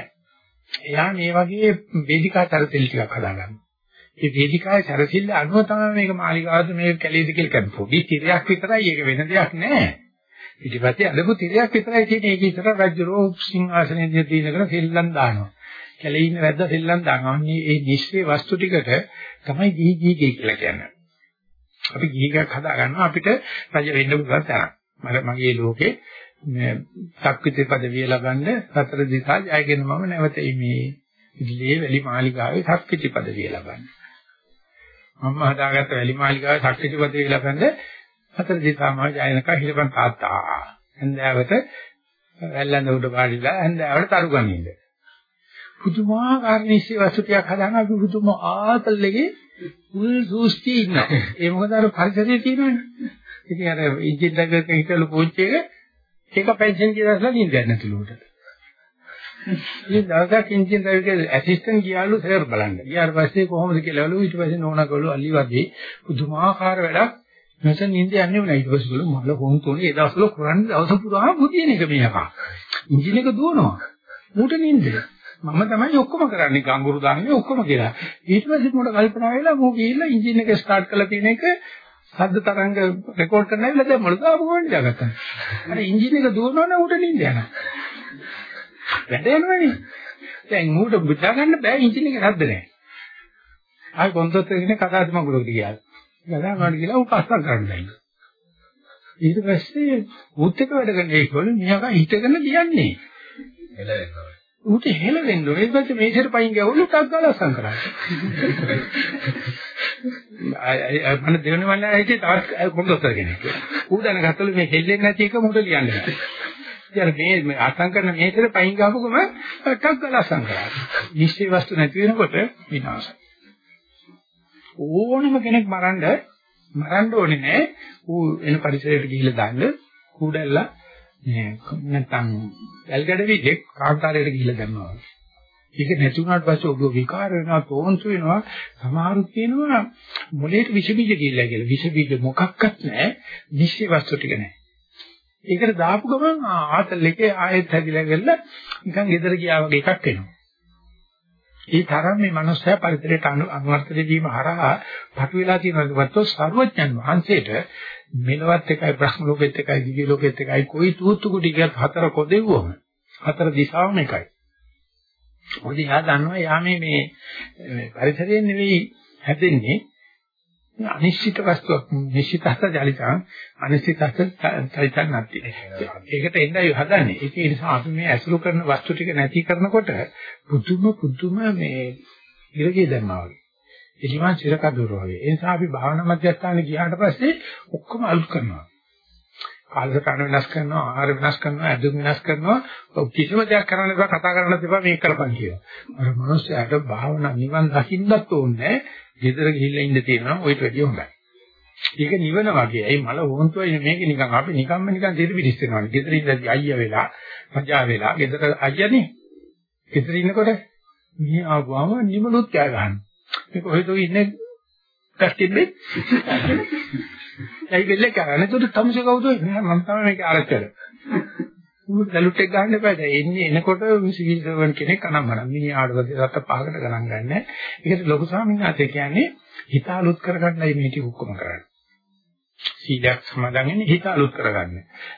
එයා මේ වගේ වේදිකා තරතෙල් ටිකක් හදාගන්න. ඒ වේදිකාවේ සැරසිල්ල අනුව තමයි මේක මාලිගාවද මේක කැලේද කියලා කියන්නේ. පොඩි තිරයක් විතරයි ඒක වෙන දෙයක් නෑ. පිටිපස්සේ අදපු තිරයක් විතරයි තියෙන්නේ. ඒක ඉතර රජුරෝ සිංහාසනයේ දිනකර සෙල්ලම් දානවා. කැලේ ඉන්න වැද්දා සෙල්ලම් දානවා. මේ නිශ්චේ වස්තු ටිකට තමයි ගිහි ගිහි කියලා කියන්නේ. අපි ගිහිගක් හදා ගන්නවා අපිට රජ වෙන්න පුළුවන් තරම්. මම මගේ ලෝකේ මේ සක්විති පදවිය ලබන්න සතර දිසා ජයගෙන මම නැවත මේ ඉදිරියේ වැලි මාලිගාවේ සක්විති පදවිය ලබන්න. මම හදාගත්ත වැලි මාලිගාවේ සක්විති පදවිය ලබන්න සතර දිසා මහ ජයනක හිලපන් තාත්තා. හන්දෑවට වැල්ලඳ උඩ පාඩිලා හන්දෑවට තරුගනින්ද. පුදුමාකාර නිශ්චය වස්තු ටිකක් හදාන අපි පුදුම ආතල්ලේ මුල් සූස්ති ඉන්නවා. ඒ මොකද අර පරිසරයේ තියෙනවනේ. ඉතින් අර ඉන්ජින් ඩග්ගක හිටලු පොච්චි එක ඒක පෙන්ෂන් කියලා නින්දයක් නැතුළු උට. *laughs* ඉතින් දවසක් ඉන්ජින් ඩ්‍රයිවර්ගේ ඇසිස්ටන්ට් ගියාලු සර් බලන්න. ඊට පස්සේ කොහොමද කියලාලු ඊට පස්සේ නෝනාගලු අලි වගේ පුදුමාකාර වැඩක් නැසන් නින්ද යන්නේ නැහැ ඊට පස්සේ ගලු මල හොන් තෝනේ ඒ දවස්වල කරන්නේ දවස පුරාම බුදින එක මේක. ඉන්ජින් එක දුවනවා. ඌට නින්දේ. මම තමයි ඔක්කොම කරන්නේ ගංගුරු දාන්නේ ඔක්කොම කියලා. ඊට පස්සේ මට කල්පනා වෙලා මෝ ගිහිල්ලා එන්ජින් එක ස්ටාර්ට් කරලා තියෙන එක ශබ්ද තරංග රෙකෝඩ් කරන්න ඇවිල්ලා දැන් මොකද ආපු ගමන් දාගත්තා. අර එන්ජින් එක දුවනවනේ උඩ නින්ද යනවා. වැඩ යනවනේ. දැන් ඌට බුද්ධා ගන්න බෑ එන්ජින් එක හද්ද නැහැ. ආයි කොන්දොත් ඉන්නේ කතාවද මගුලකට ගියා. මට ගිහලා ඌ පස්සක් කරන්න බෑ. ඊට පස්සේ ඌත් එක වැඩ කරන ඒකවල මෙයා가 හිතගෙන කියන්නේ. එළවෙනවා. ඌට හෙල වෙන්න ඕනේ. ඒ පස්සේ මේසෙට පයින් ගවලු ටක් ගාලා අසං කරා. *laughs* මම දෙවෙනි මල්ලා හිතේ තවත් කොම්ඩොස්තර කෙනෙක්. ඌ දැනගත්තලු මේ හෙල්ලෙන්නේ නැති එක මොකද ලියන්නේ. ඉතින් මේ මේ අසං කරන මේසෙට පයින් ගහපු ගම ටක් ගාලා අසං කරා. නිශ්චය වස්තු නැති වෙනකොට විනාශයි. ඕනම කෙනෙක් මරන්න මරන්න ඕනේ නෑ. ඌ එන පරිසරයට ගිහිල්ලා දාන්න කුඩැල්ලා මේ නැත්තම් වැල්ගඩවිලේ කාන්තාරයට ගිහිල්ලා දැම්මා. ඒක නැති වුණාට පස්සේ ඔබ විකාර වෙනවා, තෝන්සු වෙනවා. සමහරු කියනවා මොලේට විෂ බීජ ගිහිල්ලා කියලා. විෂ බීජ මොකක්වත් නැහැ. නිශ්චය වස්තු ටික නැහැ. ඒකට දාපු ගමන් ආතල් එකේ ආයෙත් හැදිලා ගිහලා නිකන් ගෙදර ගියා වගේ එකක් එනවා. ඒ තරම් මේ මනුස්සයා පරිසරයට අනුවර්තනය වීම හරහා පටු වෙලා තියෙනවා. වත්තෝ සර්වඥන් වහන්සේට මෙලවත් එකයි බ්‍රහ්ම ලෝකෙත් එකයි දිව්‍ය ලෝකෙත් එකයි કોઈ තුතු කුටි කියත් හතර කොදෙව්වම හතර දිශාවම එකයි. මොකද යා දන්නවා යා මේ මේ පරිසරයෙන් නෙවෙයි හැදෙන්නේ අනිශ්චිත වස්තුවක් නිශ්චිතස්ත ජලිතං අනිශ්චිතස්ත චලිතං නැති. ඒකට එන්නයි හදන්නේ. ඒක නිසා අපි මේ ඇසුරු කරන වස්තු ටික නැති කරනකොට පුදුම පුදුම මේ ඉරගේ දැම්මා වගේ. එලිමන් සිරකදුර වගේ. ඒ නිසා අපි භාවනා මධ්‍යස්ථානේ ගියාට පස්සේ ඔක්කොම අලුත් කරනවා. කාලසටහන වෙනස් කරනවා, ආහාර වෙනස් කරනවා, ඇඳුම් වෙනස් කරනවා. කිසිම දෙයක් කරන්න බෑ කතා කරන්න තිබා මේක කරපන් කියලා. අර මිනිස්සයාට භාවනා නිවන් දකින්නත් ඕනේ. ගෙදර ගිහිල්ලා ඉන්න තියෙනවා ඔයිට වැඩිය හොඳයි. ඒක නිවන වගේ. ඒ මල වොන්තුයි මේක නිකන් අපි නිකම්ම නිකන් දෙවිදිස් වෙනවානේ. ගෙදර ඉඳලා අයියා වෙලා, මජා වෙලා, ගෙදර අයියානේ. ගෙදර ඉන්නකොට මේ ආවම නිමලුත් කෑ ගන්නවා. මේ කොහෙද ඉන්නේ කස්ටිබ්බේ ඇයි බෙල්ලේ කරන්නේ ඒකට තමුසේ කවුද නෑ මම තමයි මේක ආරච්චිල උඹ සැලුට් එක ගන්න එපා දැන් එන්නේ එනකොට සිවිල් සර්වන් කෙනෙක් අනම්මන මිනිහ ආඩවද රට පහකට ගණන් ගන්න ඒකට ලොකු ස්වාමීන් වහන්සේ කියන්නේ හිත අලුත් කරගන්නයි මේ ටික ඔක්කොම කරන්නේ සීලයක් සමාදන් වෙන්නේ හිත අලුත් කරගන්න.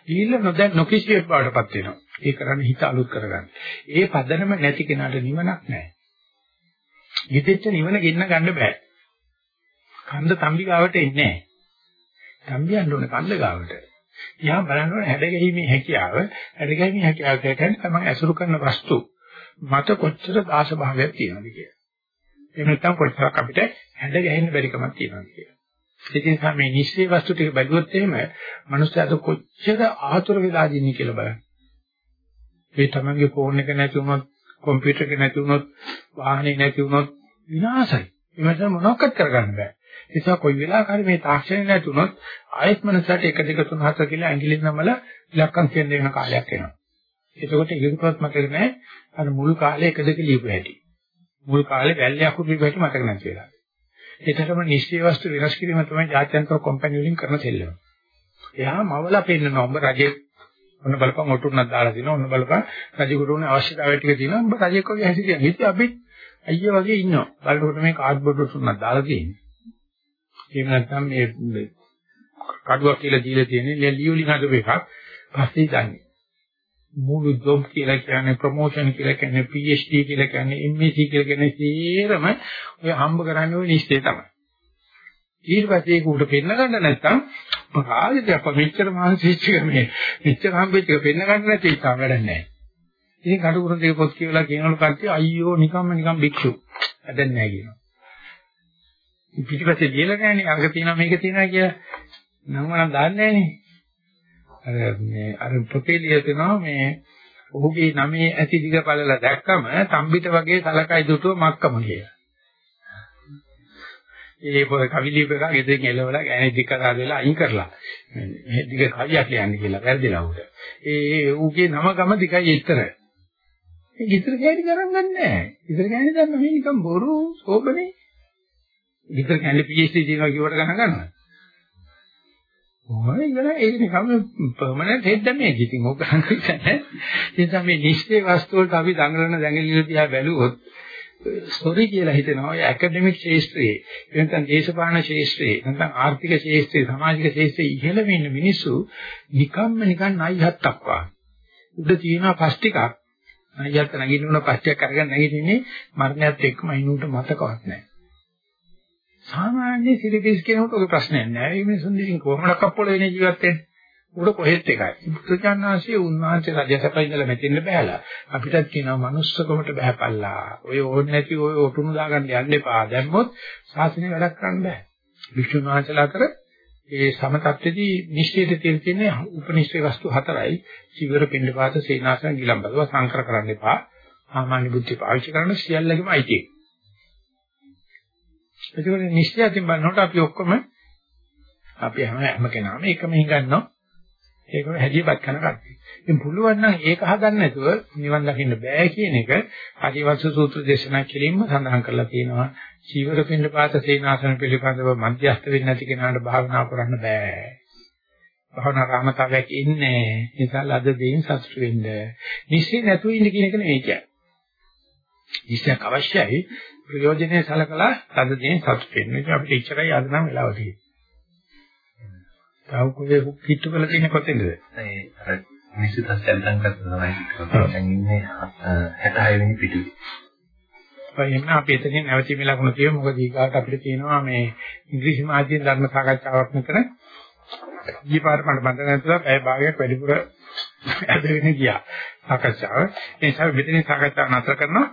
ඊළ නොදැන් නොකිසියෙක් බවටපත් වෙනවා. ඒ කරන්නේ හිත අලුත් කරගන්න. ඒ පදනම නැති කෙනාට නිවනක් නැහැ. ගෙදෙච්ච නිවන ගෙන්න ගන්න බෑ. කන්ද තම්බි ගාවට එන්නේ නැහැ. තම්බියන්න ඕනේ කන්ද ගාවට. යා බලන්න ඕනේ හැඩගැහිමේ හැකියාව, හැඩගැහිමේ හැකියාව කියන්නේ තමයි ඇසුරු කරන වස්තු මත කොච්චර දාස භාවයක් තියෙනවද කියලා. එහෙම නැත්නම් කොච්චරක් අපිට හැඩගැහෙන්න බැරිකමක් තියෙනවද කියලා. ඒ නිසා මේ නිශ්චය වස්තු ටික බැලුවොත් එහෙම මනුස්සයාට කොච්චර ආතුර වෙලා ඉන්නේ කියලා බලන්න. ඒ තමන්ගේ ෆෝන් එක නැති වුණොත් කම්පියුටර් එක නැති වුණොත් වාහනේ නැති වුණොත් විනාශයි. ඒ නිසා මොනවක්වත් කරගන්න බෑ. ඒ නිසා කොයි වෙලාවකරි මේ තාක්ෂණය නැති වුණොත් ආයෙත් මනසට 1 2 3 4 කියලා ඇඟිලින් නමල ඉලක්කම් කියන දෙන කාලයක් එනවා. එතකොට ඉගෙනවත් මතක නැහැ අර මුල් කාලේ 1 2 ලියපු හැටි. මුල් කාලේ වැල්ලේ අකුරු ලියපු හැටි මතක නැති වෙලා. ඒතරම නිශ්චය වස්තු වෙනස් කිරීම තමයි ජාත්‍යන්තර කම්පැනි වලින් කරන සෙල්ලම. එයා මවලා පෙන්නනවා ඔබ රජේ ඔන්න බලපන් ඔටුන්නක් දාලා දිනවා ඔන්න බලපන් රජෙකුට උනේ අවශ්‍යතාවය ටික තියෙනවා ඔබ රජෙක් වගේ හැසිරියන් ඉතින් අපි අයියා වගේ ඉන්නවා බලනකොට මේ කාඩ්බෝඩ් ඔටුන්නක් දාලා තියෙන්නේ එහෙම නැත්නම් මේ කඩුවක් කියලා දීලා තියෙන්නේ ලියුලි හදපු එකක් පස්සේ දන්නේ මුළු ජොබ් කියලා කියන්නේ ප්‍රොමෝෂන් කියලා කියන්නේ PhD කියලා කියන්නේ MSc කියලා කියන්නේ සියරම ඔය හම්බ කරන්නේ ওই නිශ්චය තමයි ඊට පස්සේ ඒක උඩ පෙන්න ගන්න නැත්නම් මොකාගෙද අප මෙච්චර මානසික මේ මෙච්චර හම්බෙච්ච එක පෙන්න ගන්න නැති එක වැඩක් නැහැ. ඉතින් කටුකුරු දෙක පොත් කියවලා කියනවලු කට්ටිය අයියෝ නිකම්ම නිකම් භික්ෂු. වැඩක් නැහැ කියනවා. පිටිපස්සේ කියලා නැහැනේ අරක තියෙනවා මේක තියෙනවා කියලා නම් මම දන්නේ නැහැනේ. අර මේ අර පොතේ ලියනවා මේ ඔහුගේ නමේ ඇති දිග බලලා දැක්කම තම්බිට වගේ සලකයි දුටුව මක්කම කියලා. ඒ පොර කවිලිප එක ගෙදරින් එලවලා ගෑණි දික කරා දෙලා අයින් කරලා මේ දිග කවියක් ලියන්න කියලා වැරදිලා උට. ඒ ඌගේ නම ගම දිගයි ඉතර. ඒ ඉතර ගෑණි ගණන් ගන්නෑ. ඉතර ගෑණි දැම්ම මේ නිකන් බොරු සෝබනේ. ඉතර ගෑණි PhD දිනවා කිව්වට ගණන් ගන්නවා. ඔය ඉතල ඒක නිකම් පර්මනන්ට් හෙඩ් ඩැමේජ් ඉතින් ඕක හංගින්නේ නැහැ. ඒ නිසා මේ නිශ්චේ වස්තු වලට අපි දඟලන දැඟලිලි දිහා බැලුවොත් ස්ටෝරි කියලා හිතෙනවා ඔය ඇකඩෙමික් ශාස්ත්‍රයේ නැත්නම් දේශපාලන ශාස්ත්‍රයේ නැත්නම් ආර්ථික ශාස්ත්‍රයේ සමාජික ශාස්ත්‍රයේ ඉහළම ඉන්න මිනිස්සු නිකම්ම නිකන් නයිහත්තක් වා. උඩ තියෙනවා පස් ටිකක්. නයිහත්ත නැගින්න උන පස් ටිකක් අරගෙන නැගිටින්නේ මරණයත් එක්කම අයිනුට මතකවත් නැහැ. සාමාන්‍ය සිරිපිස් කෙනෙකුට ඔය ප්‍රශ්නයක් නෑ. මේ මිනිසුන් ඉතින් කොහොමද කප්පොළ වෙන්නේ ජීවත් වෙන්නේ? උඩ කොහෙත් එකයි. බුදුචානන්සේ උන්වහන්සේ රජසපයි ඉඳලා මෙතෙන්ද බහැලා. අපිටත් කියනවා manussකමට බහැපල්ලා. ඔය ඕනේ නැති ඔය ඔටුනු දාගන්න යන්න එපා. දැම්මොත් සාසනය වැඩක් කරන්න බෑ. වික්ෂුන් වහන්සේලා අතර ඒ සමතත්ත්වදී නිශ්චිත තියෙන උපනිශ්චය වස්තු හතරයි. චිවර පින්ඩපාත සේනාසන ගිලම්බදව සංකර කරන්න එපා. සාමාන්‍ය බුද්ධි පාවිච්චි කරන සියල්ලකම අයිති. ඒකෝනේ නිශ්චයයෙන් බලනකොට අපි ඔක්කොම අපි හැම හැම කෙනාම එකම හිඟන්නවා. ඒක හැදියපත් කරන කට්ටිය. ඉතින් පුළුවන් නම් ඒක හදන්න නැතුව නිවන් දකින්න බෑ කියන එක ආදිවංශ සූත්‍ර දේශනා කිරීම සඳහන් කරලා තියෙනවා. චීවර පින්න පාත සේනාසන පිළිබඳව මධ්‍යස්ත වෙන්නේ නැති කෙනාට භාවනා කරන්න බෑ. භාවනා රාමතාවයක් ඉන්නේ. නිසා ලද දෙයින් සතුට වෙන්න. නිශ්චය නැතුව ඉන්න කියන එක නෙවෙයි කියන්නේ. නිශ්චයක් අවශ්‍යයි. ප්‍රයෝජනේ සලකලා දෙයින් සතුට වෙන්න. ඒක අපිට ඉච්චරයි අද නම් වෙලාව තියෙන්නේ. තව කොහේ කිට්ටු කරලා තියෙන කොතෙන්ද? ඒ අර නිශ්චිත සැලසම් කරලා තමයි ඉන්නේ 66 වෙනි පිටුවේ. එහෙනම් අපි එතනින් නැවතීමේ ලකුණ තියෙමු. මොකද ඊගාට අපිට තියෙනවා මේ ඉංග්‍රීසි මාධ්‍යයෙන් ධර්ම සාකච්ඡාවක් මෙතන. ඊපාර මට බඳ නැතුව පැය භාගයක් වැඩිපුර ඇදගෙන ගියා සාකච්ඡාව. ඒ නිසා මෙතනින් සාකච්ඡාව නතර කරනවා.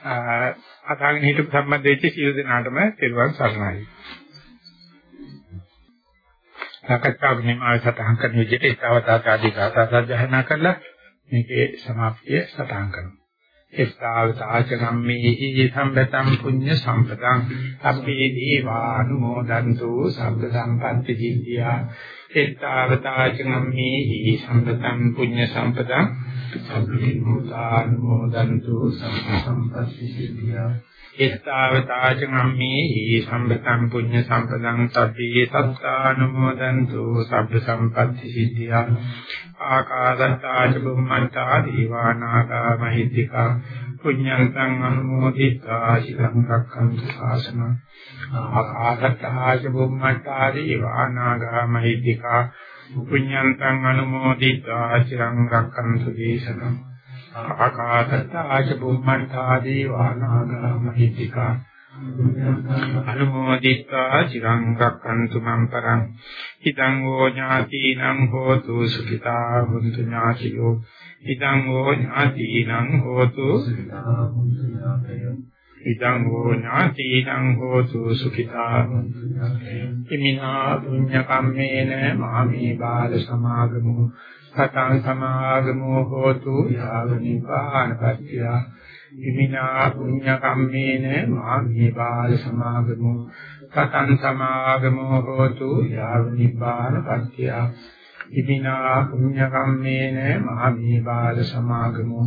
අදාගෙන හිටපු සම්බන්ධ වෙච්ච සියලු දෙනාටම තෙරුවන් සරණයි. සාකච්ඡාවක නිමාව සටහන් කරන විදිහට ඒතාවතාක ආදී ගාථා සජ්ජහනා කරලා මේකේ સમાප්තිය සටහන් කරනවා. ඒතාවතාච කම්මේහි සම්පතං පුඤ්ඤ සම්පතං අබ්බේ දීවානුමෝදන්තු සබ්බ සම්පත්ති සිද්ධියා ඒතාවතාච කම්මේහි සම්පතං පුඤ්ඤ සම්පතං අබ්බේ දීවානුමෝදන්තු සබ්බ සම්පත්ති සිද්ධියා එත්තාවතාචගම්මේ සම්පතං පුඤ්ඤ සම්පදං සබ්බේ සත්තානුමෝදන්තු සබ්බ සම්පatti සිද්ධියා ආකාශත්තාච බුම්මත්තා දීවානාගා මහිත්‍තිකා පුඤ්ඤන්තං අනුමෝදිතා සිතං රක්ඛන්තු ශාසන ආකාශත්තාච බුම්මත්තා දීවානාගා මහිත්‍තිකා පුඤ්ඤන්තං අනුමෝදිතා සිතං රක්ඛන්තු දේශනං ආකාශත්තාච බුම්මත්තා දීවානාගා මහිත්‍තිකා අනුමෝදිත්වා චිරං රක්ඛන්තු මම් පරං ඉදං ෝ ඥාතිනං හෝතු සුඛිතා හුන්තු ඥාතියෝ ඉදං ෝ ඥාතිනං හෝතු ඉදං ෝ ඥාතිනං හෝතු සුඛිතා ඉමිනා පුඤ්ඤ කම්මේන මාමේ බාල සමාගමෝ සතං සමාගමෝ හෝතු යාව නිපානපත්ත්‍ය ඉමිනා පුඤ්ඤ කම්මේන මාමේ බාල සමාගමෝ සතං සමාගමෝ හෝතු යාව නිපානපත්ත්‍ය ඉමිනා පුඤ්ඤ කම්මේන මාමේ බාල සමාගමෝ